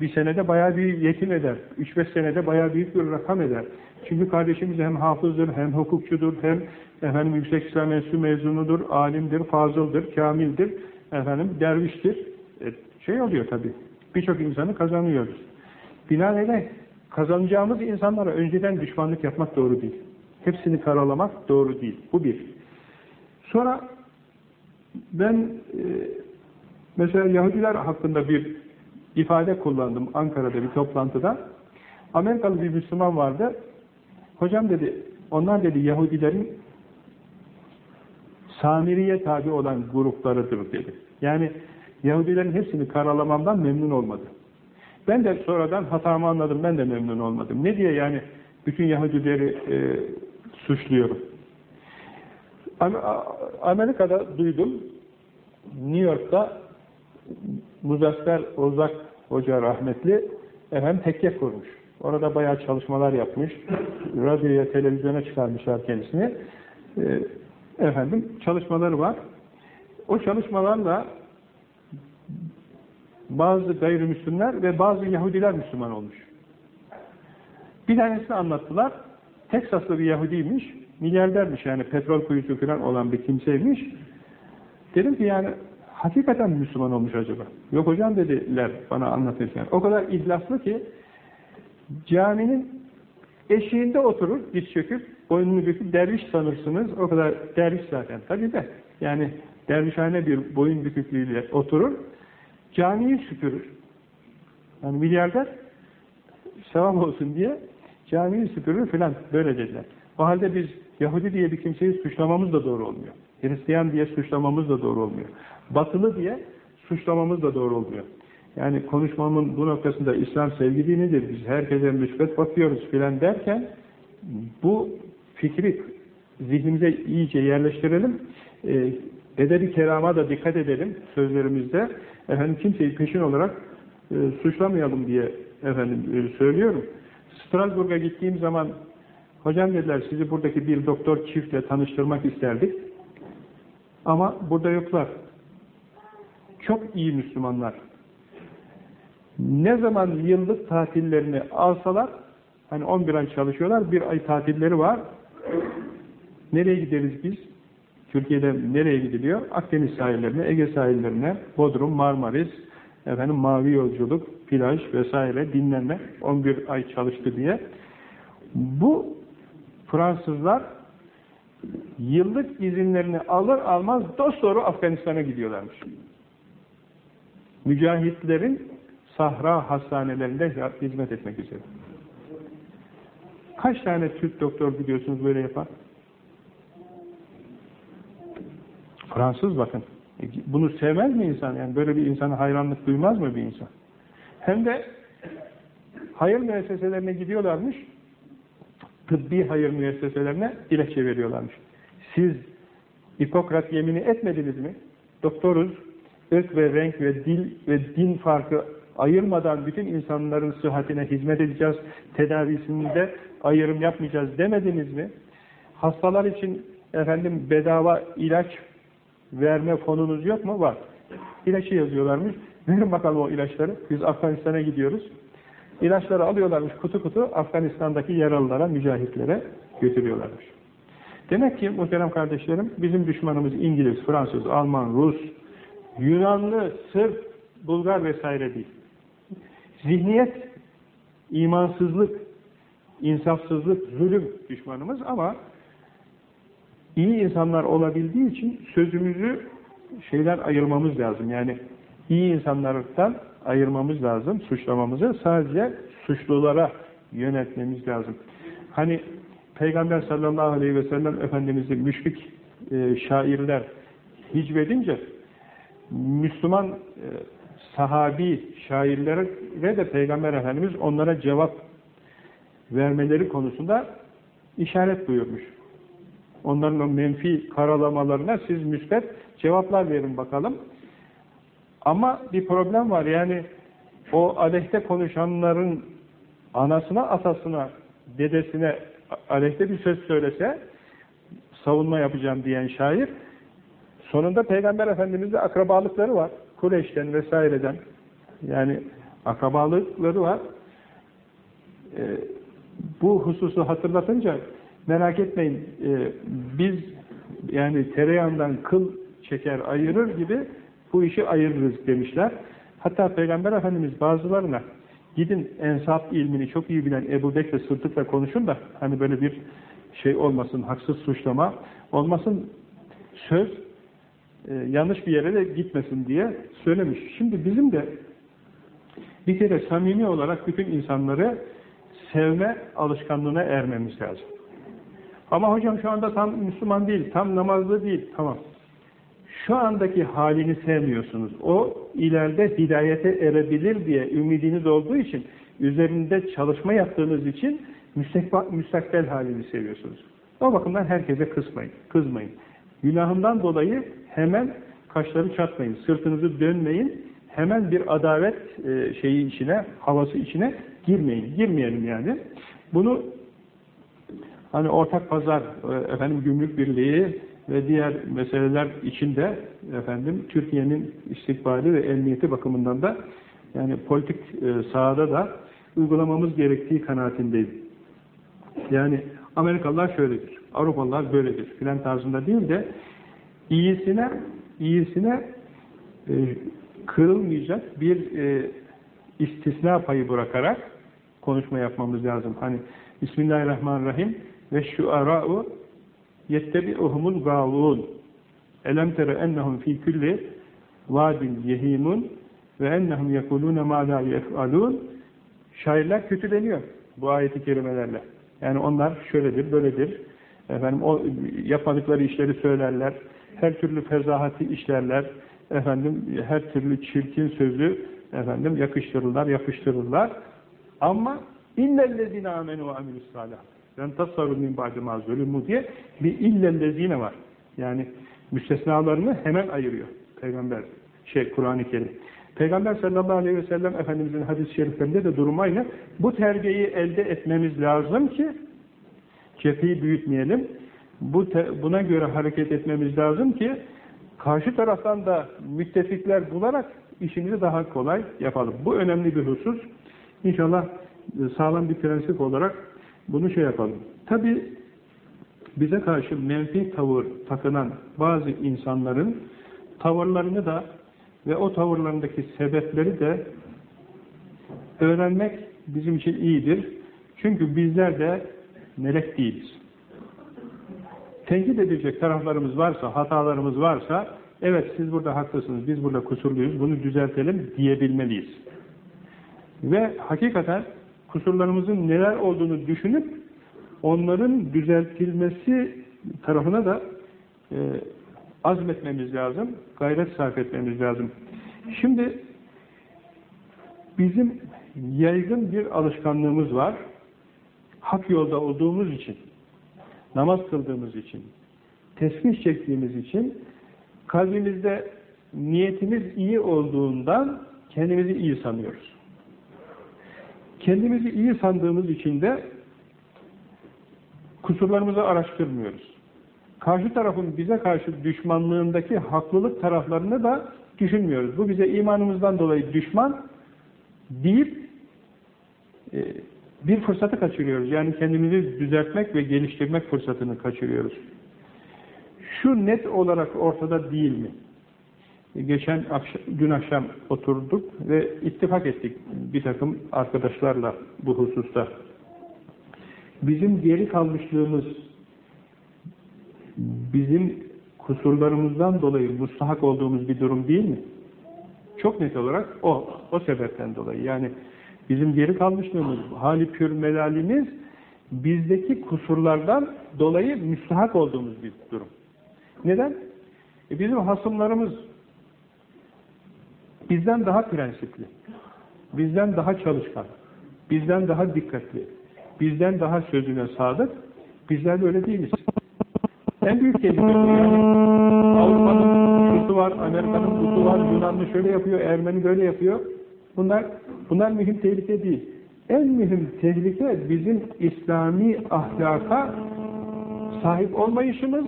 bir senede bayağı bir yetim eder. 3-5 senede bayağı büyük bir rakam eder. Çünkü kardeşimiz hem hafızdır, hem hukukçudur, hem efendim yüksek İslam Enstitüsü mezunudur, alimdir, fazıldır, kamildir, efendim derviştir. E, şey oluyor tabii. Birçok insanı kazanıyoruz. Binaenaleyh kazanacağımız insanlara önceden düşmanlık yapmak doğru değil. Hepsini karalamak doğru değil. Bu bir. Sonra ben e, mesela Yahudiler hakkında bir ifade kullandım Ankara'da bir toplantıda. Amerikalı bir Müslüman vardı. Hocam dedi, onlar dedi Yahudilerin Samiriye tabi olan gruplarıdır dedi. Yani Yahudilerin hepsini karalamamdan memnun olmadı. Ben de sonradan hatamı anladım, ben de memnun olmadım. Ne diye yani bütün Yahudileri e, suçluyorum. Amerika'da duydum, New York'ta Muzaffer Ozak Hoca rahmetli efendim tekke kurmuş. Orada bayağı çalışmalar yapmış. Radyoya, televizyona çıkarmışlar kendisini. E, efendim çalışmaları var. O çalışmalarla bazı gayrimüslimler ve bazı Yahudiler Müslüman olmuş. Bir tanesini anlattılar. Teksaslı bir Yahudiymiş, milyardermiş yani petrol kuyusu falan olan bir kimseymiş. Dedim ki yani hakikaten Müslüman olmuş acaba? Yok hocam dediler bana anlatırken. O kadar ihlaslı ki caminin eşiğinde oturur, diz çöküp, boynunu büküp derviş sanırsınız. O kadar derviş zaten. Tabii de yani dervişhane bir boyun büküklüğüyle oturur. Camiyi süpürür. Yani milyarder sevap olsun diye camiyi süpürür filan böyle dediler. O halde biz Yahudi diye bir kimseyi suçlamamız da doğru olmuyor. Hristiyan diye suçlamamız da doğru olmuyor. Batılı diye suçlamamız da doğru olmuyor. Yani konuşmamın bu noktasında İslam sevgi dinidir, biz herkese müsbet bakıyoruz filan derken bu fikri zihnimize iyice yerleştirelim. E, edebi kerama da dikkat edelim sözlerimizde. Efendim kimseyi peşin olarak e, suçlamayalım diye efendim e, söylüyorum. Strasbourg'a gittiğim zaman hocam dediler sizi buradaki bir doktor çiftle tanıştırmak isterdik. Ama burada yoklar. Çok iyi Müslümanlar. Ne zaman yıllık tatillerini alsalar, hani 11 ay çalışıyorlar, bir ay tatilleri var. Nereye gideriz biz? Türkiye'de nereye gidiliyor? Akdeniz sahillerine, Ege sahillerine, Bodrum, Marmaris, efendim mavi yolculuk, plaj vesaire, dinlenme, 11 ay çalıştı diye. Bu Fransızlar yıllık izinlerini alır almaz dosdoğru Afganistan'a gidiyorlarmış. Mücahitlerin Sahra hastanelerinde hizmet etmek üzere. Kaç tane Türk doktor biliyorsunuz böyle yapar? Fransız bakın. E, bunu sevmez mi insan? Yani böyle bir insana hayranlık duymaz mı bir insan? Hem de hayır müesseselerine gidiyorlarmış, tıbbi hayır müesseselerine dilekçe veriyorlarmış. Siz Hipokrat yemini etmediniz mi? Doktoruz, ırk ve renk ve dil ve din farkı ayırmadan bütün insanların sıhhatine hizmet edeceğiz, tedavisinde ayrım yapmayacağız demediniz mi? Hastalar için efendim bedava ilaç verme fonunuz yok mu? Var. İlaçı yazıyorlarmış. Verin bakalım o ilaçları. Biz Afganistan'a gidiyoruz. İlaçları alıyorlarmış kutu kutu Afganistan'daki yaralılara, mücahitlere götürüyorlarmış. Demek ki muhterem kardeşlerim bizim düşmanımız İngiliz, Fransız, Alman, Rus, Yunanlı, Sırp, Bulgar vesaire değil. Zihniyet, imansızlık, insafsızlık, zulüm düşmanımız ama iyi insanlar olabildiği için sözümüzü şeyler ayırmamız lazım. Yani iyi insanlardan ayırmamız lazım, suçlamamızı sadece suçlulara yönetmemiz lazım. Hani Peygamber sallallahu aleyhi ve sellem Efendimiz'i müşrik e, şairler hicvedince Müslüman e, sahabi şairlere de Peygamber Efendimiz onlara cevap vermeleri konusunda işaret buyurmuş. Onların o menfi karalamalarına siz müsbet cevaplar verin bakalım. Ama bir problem var yani o aleyhte konuşanların anasına, atasına, dedesine aleyhte bir söz söylese savunma yapacağım diyen şair sonunda Peygamber Efendimiz'le akrabalıkları var. Kureyş'ten vesaireden yani akrabalıkları var. Ee, bu hususu hatırlatınca merak etmeyin e, biz yani tereyağından kıl çeker ayırır gibi bu işi ayırırız demişler. Hatta Peygamber Efendimiz bazılarına gidin ensaf ilmini çok iyi bilen Ebu Bekir Sıddık'la konuşun da hani böyle bir şey olmasın, haksız suçlama olmasın, söz e, yanlış bir yere de gitmesin diye söylemiş. Şimdi bizim de bir kere samimi olarak bütün insanları sevme alışkanlığına ermemiz lazım. Ama hocam şu anda tam Müslüman değil, tam namazlı değil. Tamam. Şu andaki halini sevmiyorsunuz. O ileride hidayete erebilir diye ümidiniz olduğu için, üzerinde çalışma yaptığınız için müstakbel halini seviyorsunuz. O bakımdan herkese kızmayın. kızmayın. Günahından dolayı hemen kaşları çatmayın, sırtınızı dönmeyin, hemen bir adalet e, şeyi içine, havası içine girmeyin. Girmeyelim yani. Bunu hani ortak pazar, e, efendim gümrük birliği ve diğer meseleler içinde efendim Türkiye'nin istikbali ve emniyeti bakımından da yani politik e, sahada da uygulamamız gerektiği kanaatindeyim. Yani Amerikalılar şöyledir, Avrupalılar böyledir filan tarzında değil de iyisine iyisine e, kırılmayacak bir e, istisna payı bırakarak konuşma yapmamız lazım. Hani Bismillahirrahmanirrahim ve şuara'u yettebi'uhumul gâvûn elem tere ennehum fî külli vadin yehimun ve ennehum yekulûne mâ lâ yef'alûn şairler kötüleniyor bu ayeti kerimelerle. Yani onlar şöyledir, böyledir. Efendim o yapmadıkları işleri söylerler. Her türlü fezahati işlerler. Efendim her türlü çirkin sözü efendim yakıştırırlar, yapıştırırlar. Ama innellezine amenu ve amilus Ben tasarru min ba'de ma zulümü diye bir illellezine var. Yani müstesnalarını hemen ayırıyor Peygamber şey Kur'an-ı Kerim. Peygamber sallallahu aleyhi ve sellem Efendimizin hadis-i şeriflerinde de durum aynı. Bu terbiyeyi elde etmemiz lazım ki cepheyi büyütmeyelim. Bu te, buna göre hareket etmemiz lazım ki karşı taraftan da müttefikler bularak işimizi daha kolay yapalım. Bu önemli bir husus. İnşallah e, sağlam bir prensip olarak bunu şey yapalım. Tabi bize karşı menfi tavır takınan bazı insanların tavırlarını da ve o tavırlarındaki sebepleri de öğrenmek bizim için iyidir. Çünkü bizler de melek değiliz. Tenkit edecek taraflarımız varsa, hatalarımız varsa, evet siz burada haklısınız, biz burada kusurluyuz, bunu düzeltelim diyebilmeliyiz. Ve hakikaten kusurlarımızın neler olduğunu düşünüp, onların düzeltilmesi tarafına da e, azmetmemiz lazım, gayret sarf etmemiz lazım. Şimdi bizim yaygın bir alışkanlığımız var. Hak yolda olduğumuz için, namaz kıldığımız için, tesbih çektiğimiz için kalbimizde niyetimiz iyi olduğundan kendimizi iyi sanıyoruz. Kendimizi iyi sandığımız için de kusurlarımızı araştırmıyoruz karşı tarafın bize karşı düşmanlığındaki haklılık taraflarını da düşünmüyoruz. Bu bize imanımızdan dolayı düşman deyip e, bir fırsatı kaçırıyoruz. Yani kendimizi düzeltmek ve geliştirmek fırsatını kaçırıyoruz. Şu net olarak ortada değil mi? Geçen akşam, dün akşam oturduk ve ittifak ettik bir takım arkadaşlarla bu hususta. Bizim geri kalmışlığımız bizim kusurlarımızdan dolayı mustahak olduğumuz bir durum değil mi? Çok net olarak o, o sebepten dolayı. Yani bizim geri kalmışlığımız, hali pür melalimiz bizdeki kusurlardan dolayı müstahak olduğumuz bir durum. Neden? E bizim hasımlarımız bizden daha prensipli, bizden daha çalışkan, bizden daha dikkatli, bizden daha sözüne sadık, bizler böyle değiliz. En büyük tehlike yani Avrupa'nın şusu var, Amerika'nın busu var, Yunanlı şöyle yapıyor, Ermeni böyle yapıyor. Bunlar bunlar mühim tehlike değil. En mühim tehlike bizim İslami ahlaka sahip olmayışımız,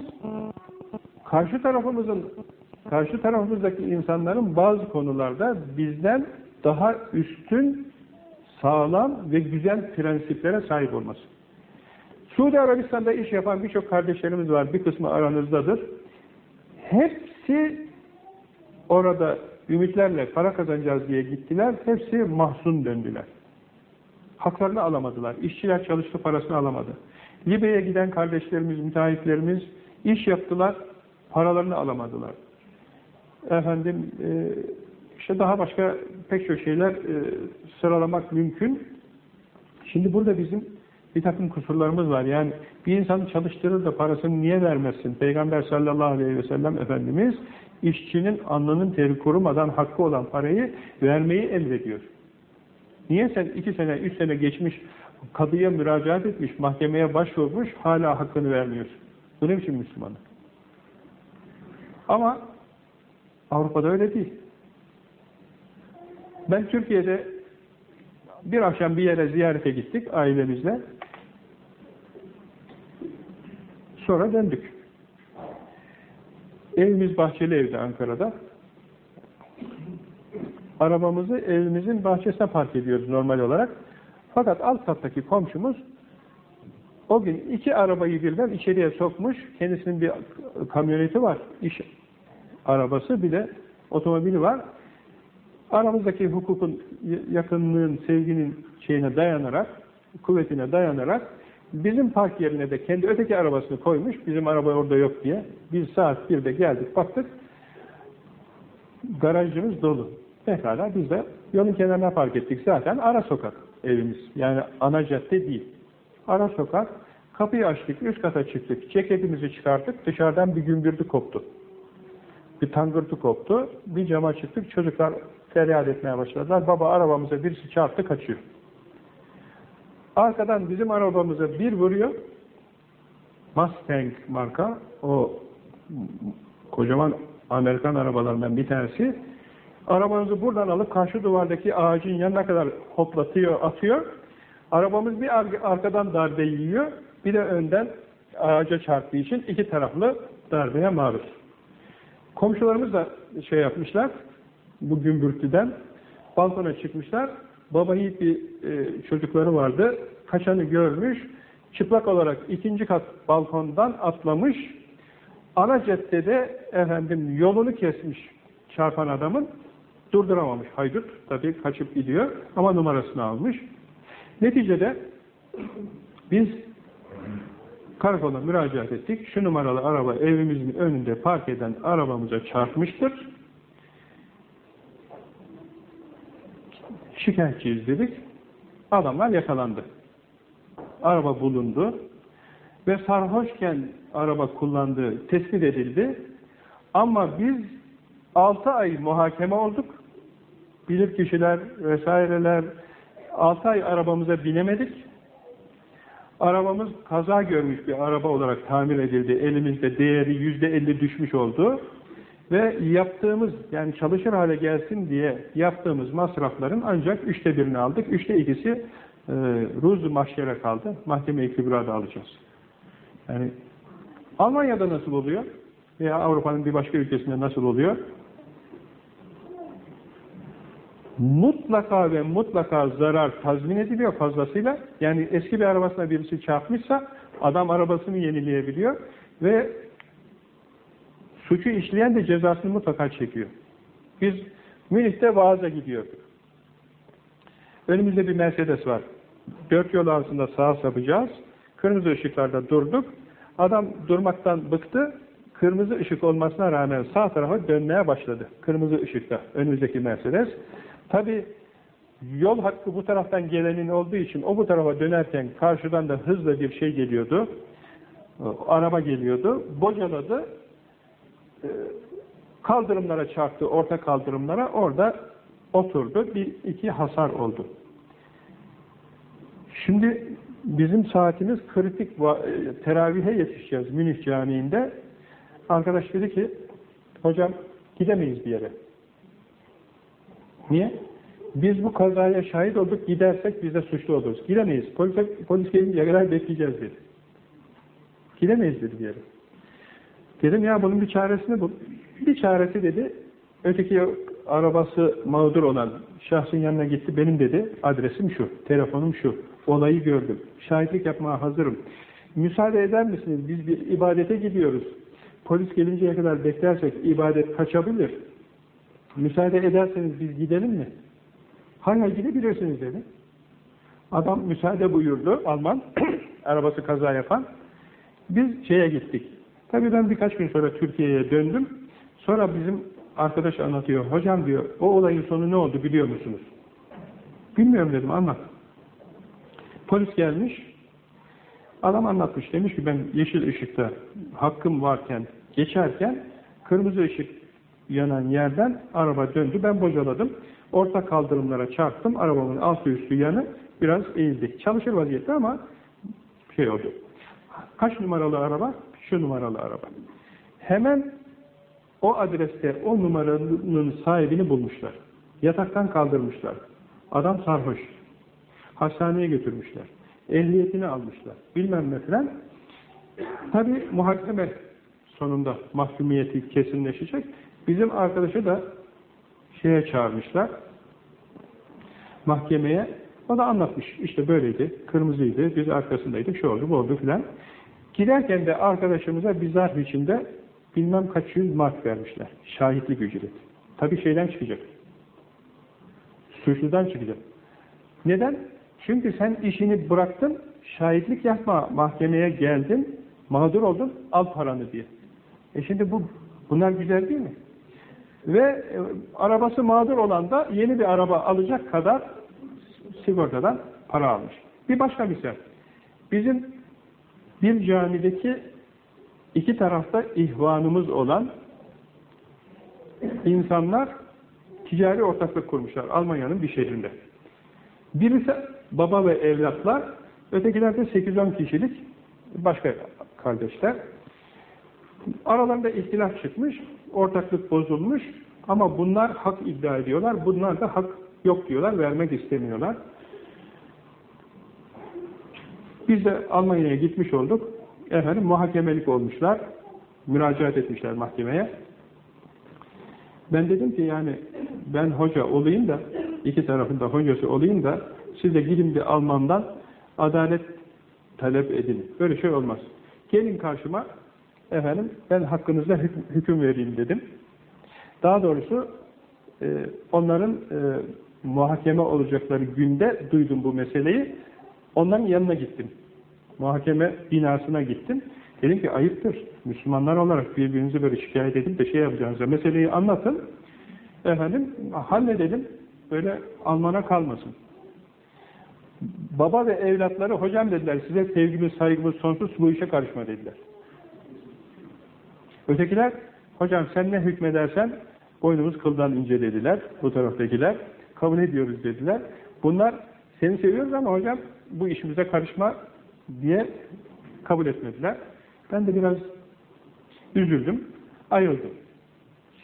karşı tarafımızın karşı tarafımızdaki insanların bazı konularda bizden daha üstün, sağlam ve güzel prensiplere sahip olması. Suudi Arabistan'da iş yapan birçok kardeşlerimiz var. Bir kısmı aranızdadır. Hepsi orada ümitlerle para kazanacağız diye gittiler. Hepsi mahzun döndüler. Haklarını alamadılar. İşçiler çalıştı parasını alamadı. Libya'ya giden kardeşlerimiz, müteahhitlerimiz iş yaptılar. Paralarını alamadılar. Efendim e, işte daha başka pek çok şeyler e, sıralamak mümkün. Şimdi burada bizim bir takım kusurlarımız var. Yani bir insanı çalıştırır da parasını niye vermezsin? Peygamber sallallahu aleyhi ve sellem Efendimiz işçinin alnının teri kurumadan hakkı olan parayı vermeyi emrediyor. Niye sen iki sene, üç sene geçmiş, kadıya müracaat etmiş, mahkemeye başvurmuş, hala hakkını vermiyorsun? Bu ne biçim Müslümanlık? Ama Avrupa'da öyle değil. Ben Türkiye'de bir akşam bir yere ziyarete gittik ailemizle. Sonra döndük. Evimiz bahçeli evde Ankara'da. Arabamızı evimizin bahçesine park ediyoruz normal olarak. Fakat alt kattaki komşumuz o gün iki arabayı birden içeriye sokmuş. Kendisinin bir kamyoneti var. iş arabası bir de otomobili var. Aramızdaki hukukun, yakınlığın, sevginin şeyine dayanarak, kuvvetine dayanarak bizim park yerine de kendi öteki arabasını koymuş. Bizim araba orada yok diye. Bir saat bir de geldik baktık. Garajımız dolu. Pekala biz de yolun kenarına park ettik. Zaten ara sokak evimiz. Yani ana cadde değil. Ara sokak. Kapıyı açtık, üst kata çıktık. Ceketimizi çıkarttık. Dışarıdan bir gümbürdü koptu. Bir tangırtı koptu. Bir cama çıktık. Çocuklar feryat etmeye başladılar. Baba arabamıza birisi çarptı kaçıyor. Arkadan bizim arabamıza bir vuruyor. Mustang marka o kocaman Amerikan arabalarından bir tanesi. Arabanızı buradan alıp karşı duvardaki ağacın yanına kadar hoplatıyor, atıyor. Arabamız bir arkadan darbe yiyor. Bir de önden ağaca çarptığı için iki taraflı darbeye maruz. Komşularımız da şey yapmışlar, bu gümbürtüden balkona çıkmışlar. Baba yiğit bir e, çocukları vardı. Kaçanı görmüş. Çıplak olarak ikinci kat balkondan atlamış. Ana caddede efendim yolunu kesmiş çarpan adamın. Durduramamış haydut. Tabii kaçıp gidiyor ama numarasını almış. Neticede biz karakola müracaat ettik. Şu numaralı araba evimizin önünde park eden arabamıza çarpmıştır. şikayetçiyiz dedik. Adamlar yakalandı. Araba bulundu. Ve sarhoşken araba kullandığı tespit edildi. Ama biz 6 ay muhakeme olduk. Bilir kişiler vesaireler 6 ay arabamıza binemedik. Arabamız kaza görmüş bir araba olarak tamir edildi. Elimizde değeri %50 düşmüş oldu. Ve yaptığımız, yani çalışır hale gelsin diye yaptığımız masrafların ancak üçte birini aldık. Üçte ikisi e, ruz mahşere kaldı. Mahkeme-i Kübra'da alacağız. Yani Almanya'da nasıl oluyor? Veya Avrupa'nın bir başka ülkesinde nasıl oluyor? Mutlaka ve mutlaka zarar tazmin ediliyor fazlasıyla. Yani eski bir arabasına birisi çarpmışsa adam arabasını yenileyebiliyor ve Suçu işleyen de cezasını mutlaka çekiyor. Biz Münih'te vaaza gidiyorduk. Önümüzde bir Mercedes var. Dört yol arasında sağa sapacağız. Kırmızı ışıklarda durduk. Adam durmaktan bıktı. Kırmızı ışık olmasına rağmen sağ tarafa dönmeye başladı. Kırmızı ışıkta önümüzdeki Mercedes. Tabi yol hakkı bu taraftan gelenin olduğu için o bu tarafa dönerken karşıdan da hızla bir şey geliyordu. Araba geliyordu. Bocaladı. Ee, kaldırımlara çarptı. Orta kaldırımlara. Orada oturdu. Bir iki hasar oldu. Şimdi bizim saatimiz kritik e, teravihe yetişeceğiz Münih Camii'nde. Arkadaş dedi ki hocam gidemeyiz bir yere. Niye? Biz bu kazaya şahit olduk, gidersek biz de suçlu oluruz. Gidemeyiz. Polis, polis gelince kadar bekleyeceğiz dedi. Gidemeyiz dedi yere. Dedim ya bunun bir çaresini bul. Bir çaresi dedi, öteki arabası mağdur olan şahsın yanına gitti, benim dedi, adresim şu, telefonum şu, olayı gördüm, şahitlik yapmaya hazırım. Müsaade eder misiniz? Biz bir ibadete gidiyoruz. Polis gelinceye kadar beklersek ibadet kaçabilir. Müsaade ederseniz biz gidelim mi? Hangi gidebilirsiniz dedi. Adam müsaade buyurdu, Alman, *clears throat* arabası kaza yapan. Biz şeye gittik. Tabii ben birkaç gün sonra Türkiye'ye döndüm. Sonra bizim arkadaş anlatıyor. Hocam diyor, o olayın sonu ne oldu biliyor musunuz? Bilmiyorum dedim, anlat. Polis gelmiş, adam anlatmış. Demiş ki ben yeşil ışıkta hakkım varken, geçerken kırmızı ışık yanan yerden araba döndü. Ben bocaladım. Orta kaldırımlara çarptım. Arabamın altı üstü yanı biraz eğildi. Çalışır vaziyette ama şey oldu. Kaç numaralı araba? Şu numaralı araba. Hemen o adreste o numaranın sahibini bulmuşlar. Yataktan kaldırmışlar. Adam sarhoş. Hastaneye götürmüşler. Ehliyetini almışlar. Bilmem ne filan. Tabi muhakeme sonunda mahkumiyeti kesinleşecek. Bizim arkadaşı da şeye çağırmışlar. Mahkemeye. O da anlatmış. İşte böyleydi. Kırmızıydı. Biz arkasındaydık. Şu oldu bu oldu filan. Giderken de arkadaşımıza bir zarf içinde bilmem kaç yüz mark vermişler. Şahitlik ücreti. Tabi şeyden çıkacak. Suçludan çıkacak. Neden? Çünkü sen işini bıraktın, şahitlik yapma, mahkemeye geldin, mağdur oldun, al paranı diye. E şimdi bu bunlar güzel değil mi? Ve e, arabası mağdur olan da yeni bir araba alacak kadar sigortadan para almış. Bir başka misal. Bizim bir camideki iki tarafta ihvanımız olan insanlar ticari ortaklık kurmuşlar Almanya'nın bir şehrinde. Birisi baba ve evlatlar, ötekiler de 8-10 kişilik başka kardeşler. Aralarında ihtilaf çıkmış, ortaklık bozulmuş ama bunlar hak iddia ediyorlar, bunlar da hak yok diyorlar, vermek istemiyorlar. Biz de Almanya'ya gitmiş olduk. Efendim muhakemelik olmuşlar. Müracaat etmişler mahkemeye. Ben dedim ki yani ben hoca olayım da iki tarafında hocası olayım da siz de gidin bir Alman'dan adalet talep edin. Böyle şey olmaz. Gelin karşıma efendim ben hakkınızda hüküm vereyim dedim. Daha doğrusu e, onların e, muhakeme olacakları günde duydum bu meseleyi. Onların yanına gittim. Muhakeme binasına gittim. Dedim ki ayıptır. Müslümanlar olarak birbirinizi böyle şikayet edip de şey yapacağınızda meseleyi anlatın. Efendim halledelim. Böyle Alman'a kalmasın. Baba ve evlatları hocam dediler size sevgimiz saygımız sonsuz bu işe karışma dediler. Ötekiler hocam sen ne hükmedersen boynumuz kıldan ince dediler bu taraftakiler. Kabul ediyoruz dediler. Bunlar seni seviyoruz ama hocam bu işimize karışma diye kabul etmediler. Ben de biraz üzüldüm, ayıldım.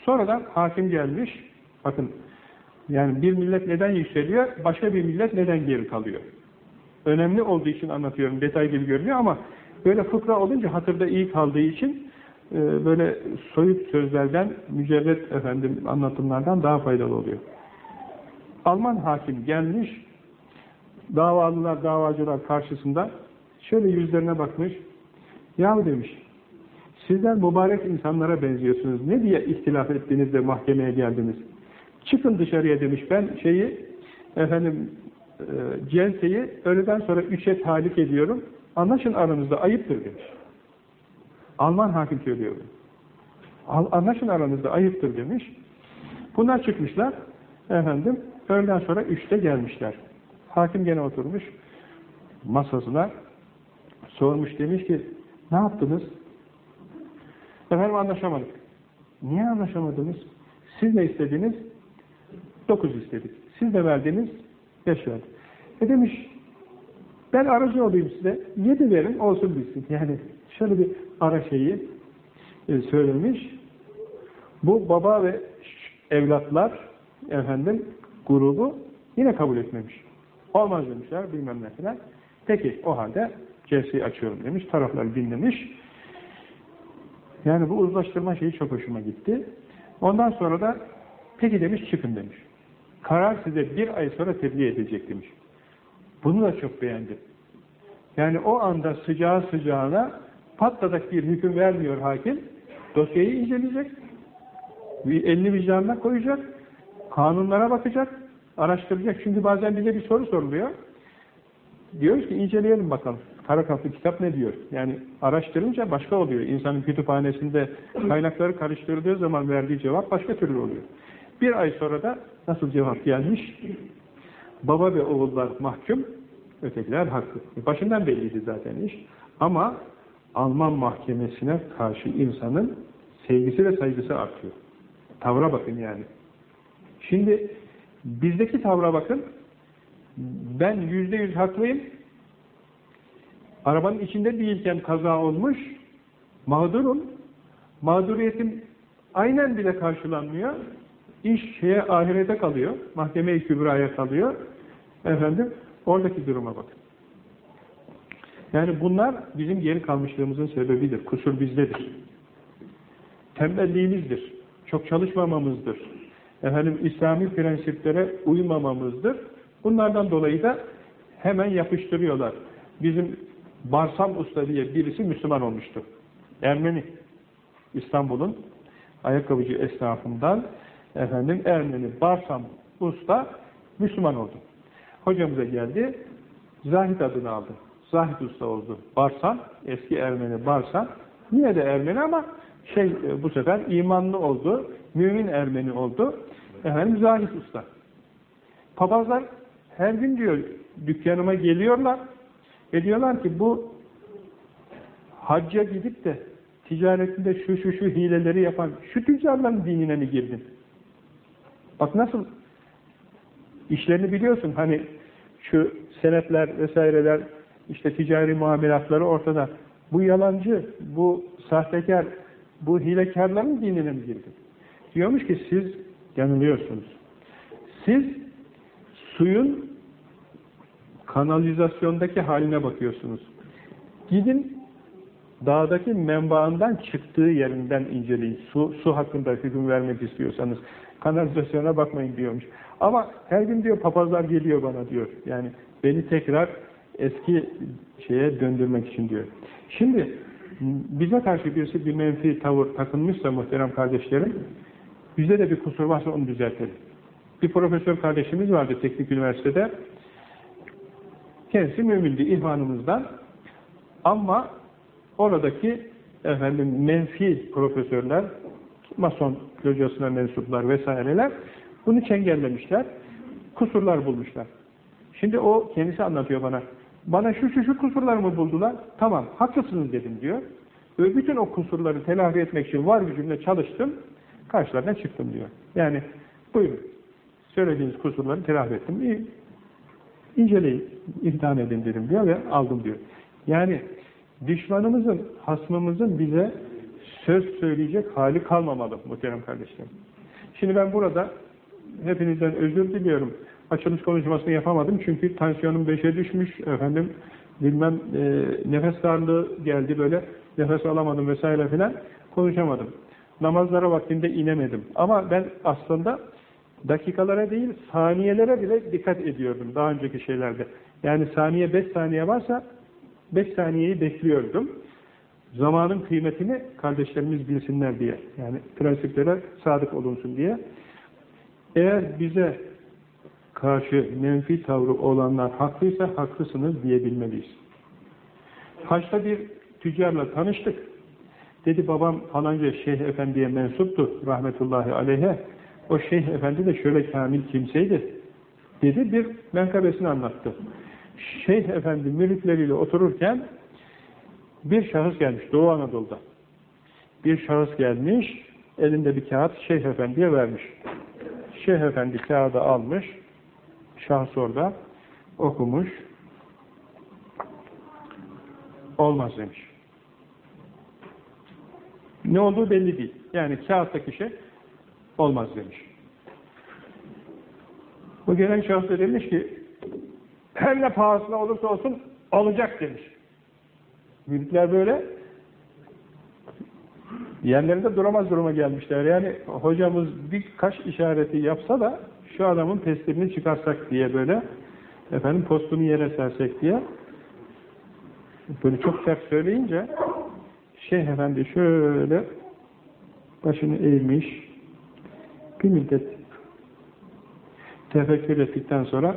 Sonradan hakim gelmiş, bakın yani bir millet neden yükseliyor, başka bir millet neden geri kalıyor. Önemli olduğu için anlatıyorum, detay gibi görünüyor ama böyle fıkra olunca hatırda iyi kaldığı için e, böyle soyut sözlerden, mücerret efendim anlatımlardan daha faydalı oluyor. Alman hakim gelmiş, davalılar, davacılar karşısında şöyle yüzlerine bakmış, yahu demiş, sizler mübarek insanlara benziyorsunuz, ne diye ihtilaf ettiniz de mahkemeye geldiniz? Çıkın dışarıya demiş ben şeyi efendim e, celseyi öğleden sonra üçe talip ediyorum. Anlaşın aranızda ayıptır demiş. Alman hakim söylüyor bunu. Anlaşın aranızda ayıptır demiş. Bunlar çıkmışlar. Efendim öğleden sonra üçte gelmişler. Hakim gene oturmuş masasına sormuş demiş ki ne yaptınız? Efendim anlaşamadık. Niye anlaşamadınız? Siz ne istediniz? Dokuz istedik. Siz de verdiniz, beş verdik. E demiş, ben aracı olayım size, yedi verin, olsun bilsin. *laughs* Yani şöyle bir ara şeyi e, söylemiş. Bu baba ve evlatlar, efendim, grubu yine kabul etmemiş. Olmaz demişler, bilmem ne falan. Peki, o halde celseyi açıyorum demiş, taraflar dinlemiş. Yani bu uzlaştırma şeyi çok hoşuma gitti. Ondan sonra da peki demiş çıkın demiş. Karar size bir ay sonra tebliğ edecek demiş. Bunu da çok beğendim. Yani o anda sıcağı sıcağına patladak bir hüküm vermiyor hakim. Dosyayı inceleyecek. Elini vicdanına koyacak. Kanunlara bakacak. Araştıracak. Çünkü bazen bize bir soru soruluyor. Diyoruz ki inceleyelim bakalım. Kara kaplı kitap ne diyor? Yani araştırınca başka oluyor. İnsanın kütüphanesinde kaynakları karıştırdığı zaman verdiği cevap başka türlü oluyor. Bir ay sonra da nasıl cevap gelmiş? Baba ve oğullar mahkum, ötekiler haklı. Başından belliydi zaten iş. Ama Alman mahkemesine karşı insanın sevgisi ve saygısı artıyor. Tavra bakın yani. Şimdi bizdeki tavra bakın. Ben yüzde yüz haklıyım. Arabanın içinde değilken kaza olmuş. Mağdurum. Mağduriyetim aynen bile karşılanmıyor. İş şeye ahirete kalıyor. Mahkeme-i kübraya kalıyor. Efendim oradaki duruma bakın. Yani bunlar bizim geri kalmışlığımızın sebebidir. Kusur bizdedir. Tembelliğimizdir. Çok çalışmamamızdır. Efendim İslami prensiplere uymamamızdır. Bunlardan dolayı da hemen yapıştırıyorlar. Bizim Barsam Usta diye birisi Müslüman olmuştu. Ermeni. İstanbul'un ayakkabıcı esnafından efendim Ermeni Barsam Usta Müslüman oldu. Hocamıza geldi. Zahid adını aldı. Zahid Usta oldu. Barsam, eski Ermeni Barsam. Niye de Ermeni ama şey e, bu sefer imanlı oldu. Mümin Ermeni oldu. Efendim Zahid Usta. Papazlar her gün diyor dükkanıma geliyorlar ve diyorlar ki bu hacca gidip de ticaretinde şu şu şu hileleri yapan şu tüccarların dinine mi girdin? Bak nasıl işlerini biliyorsun. Hani şu senetler vesaireler işte ticari muamelatları ortada. Bu yalancı, bu sahtekar, bu hilekarların dinine mi girdin? Diyormuş ki siz yanılıyorsunuz. Siz suyun kanalizasyondaki haline bakıyorsunuz. Gidin dağdaki menbaından çıktığı yerinden inceleyin. Su, su hakkında hüküm vermek istiyorsanız kanalizasyona bakmayın diyormuş. Ama her gün diyor papazlar geliyor bana diyor. Yani beni tekrar eski şeye döndürmek için diyor. Şimdi bize karşı birisi bir menfi tavır takınmışsa muhterem kardeşlerim, bizde de bir kusur varsa onu düzeltelim. Bir profesör kardeşimiz vardı teknik üniversitede. Kendisi mümindi ihvanımızdan. Ama oradaki efendim menfi profesörler, mason locasına mensuplar vesaireler bunu çengellemişler. Kusurlar bulmuşlar. Şimdi o kendisi anlatıyor bana. Bana şu şu şu kusurlarımı buldular. Tamam haklısınız dedim diyor. Ve bütün o kusurları telafi etmek için var gücümle çalıştım. Karşılarına çıktım diyor. Yani buyurun. Söylediğiniz kusurları telafi ettim. İyi. İnceleyin, imtihan edin dedim diyor ve aldım diyor. Yani düşmanımızın, hasmımızın bize söz söyleyecek hali kalmamalı muhterem kardeşlerim. Şimdi ben burada hepinizden özür diliyorum. Açılış konuşmasını yapamadım çünkü tansiyonum 5'e düşmüş efendim bilmem e, nefes darlığı geldi böyle nefes alamadım vesaire filan konuşamadım. Namazlara vaktinde inemedim. Ama ben aslında dakikalara değil saniyelere bile dikkat ediyordum daha önceki şeylerde. Yani saniye 5 saniye varsa 5 saniyeyi bekliyordum. Zamanın kıymetini kardeşlerimiz bilsinler diye. Yani prensiplere sadık olunsun diye. Eğer bize karşı menfi tavrı olanlar haklıysa haklısınız diyebilmeliyiz. Haçta bir tüccarla tanıştık. Dedi babam falanca şeyh efendiye mensuptu rahmetullahi aleyhe. O şeyh efendi de şöyle kamil kimseydi. Dedi bir menkabesini anlattı. Şeyh efendi müritleriyle otururken bir şahıs gelmiş Doğu Anadolu'da. Bir şahıs gelmiş, elinde bir kağıt Şeyh Efendi'ye vermiş. Şeyh Efendi kağıdı almış, şahıs orada okumuş, olmaz demiş. Ne olduğu belli değil. Yani kağıttaki şey olmaz demiş. Bu gelen şahıs da demiş ki her ne pahasına olursa olsun olacak demiş. Müritler böyle yerlerinde duramaz duruma gelmişler. Yani hocamız birkaç işareti yapsa da şu adamın testirini çıkarsak diye böyle efendim postunu yere sersek diye böyle çok sert söyleyince Şeyh Efendi şöyle başını eğmiş bir müddet tefekkür ettikten sonra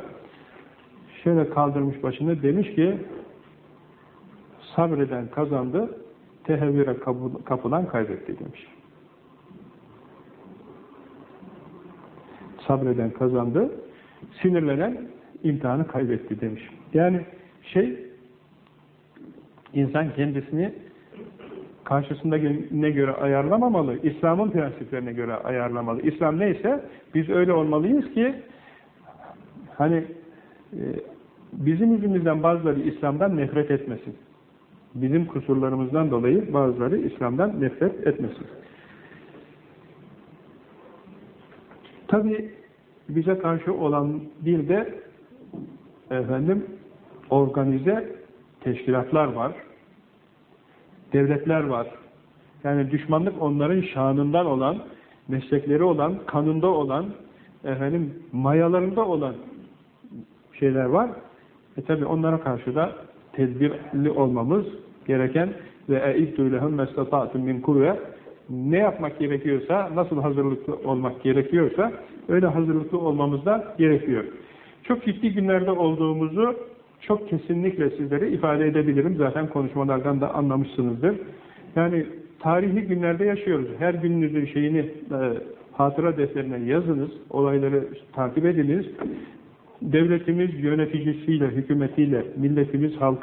şöyle kaldırmış başını demiş ki sabreden kazandı tehevvüre kapılan kaybetti demiş. Sabreden kazandı, sinirlenen imtihanı kaybetti demiş. Yani şey, insan kendisini karşısındakine göre ayarlamamalı, İslam'ın prensiplerine göre ayarlamalı. İslam neyse biz öyle olmalıyız ki hani e, bizim yüzümüzden bazıları İslam'dan nefret etmesin bizim kusurlarımızdan dolayı bazıları İslam'dan nefret etmesin. Tabi bize karşı olan bir de efendim organize teşkilatlar var, devletler var. Yani düşmanlık onların şanından olan, meslekleri olan, kanında olan, efendim mayalarında olan şeyler var. E tabi onlara karşı da tedbirli olmamız gereken ve e'iddü lehum mestata'tum min kuvve ne yapmak gerekiyorsa, nasıl hazırlıklı olmak gerekiyorsa öyle hazırlıklı olmamız da gerekiyor. Çok ciddi günlerde olduğumuzu çok kesinlikle sizlere ifade edebilirim. Zaten konuşmalardan da anlamışsınızdır. Yani tarihi günlerde yaşıyoruz. Her gününüzün şeyini e, hatıra defterine yazınız, olayları takip ediniz. Devletimiz yöneticisiyle, hükümetiyle, milletimiz halkı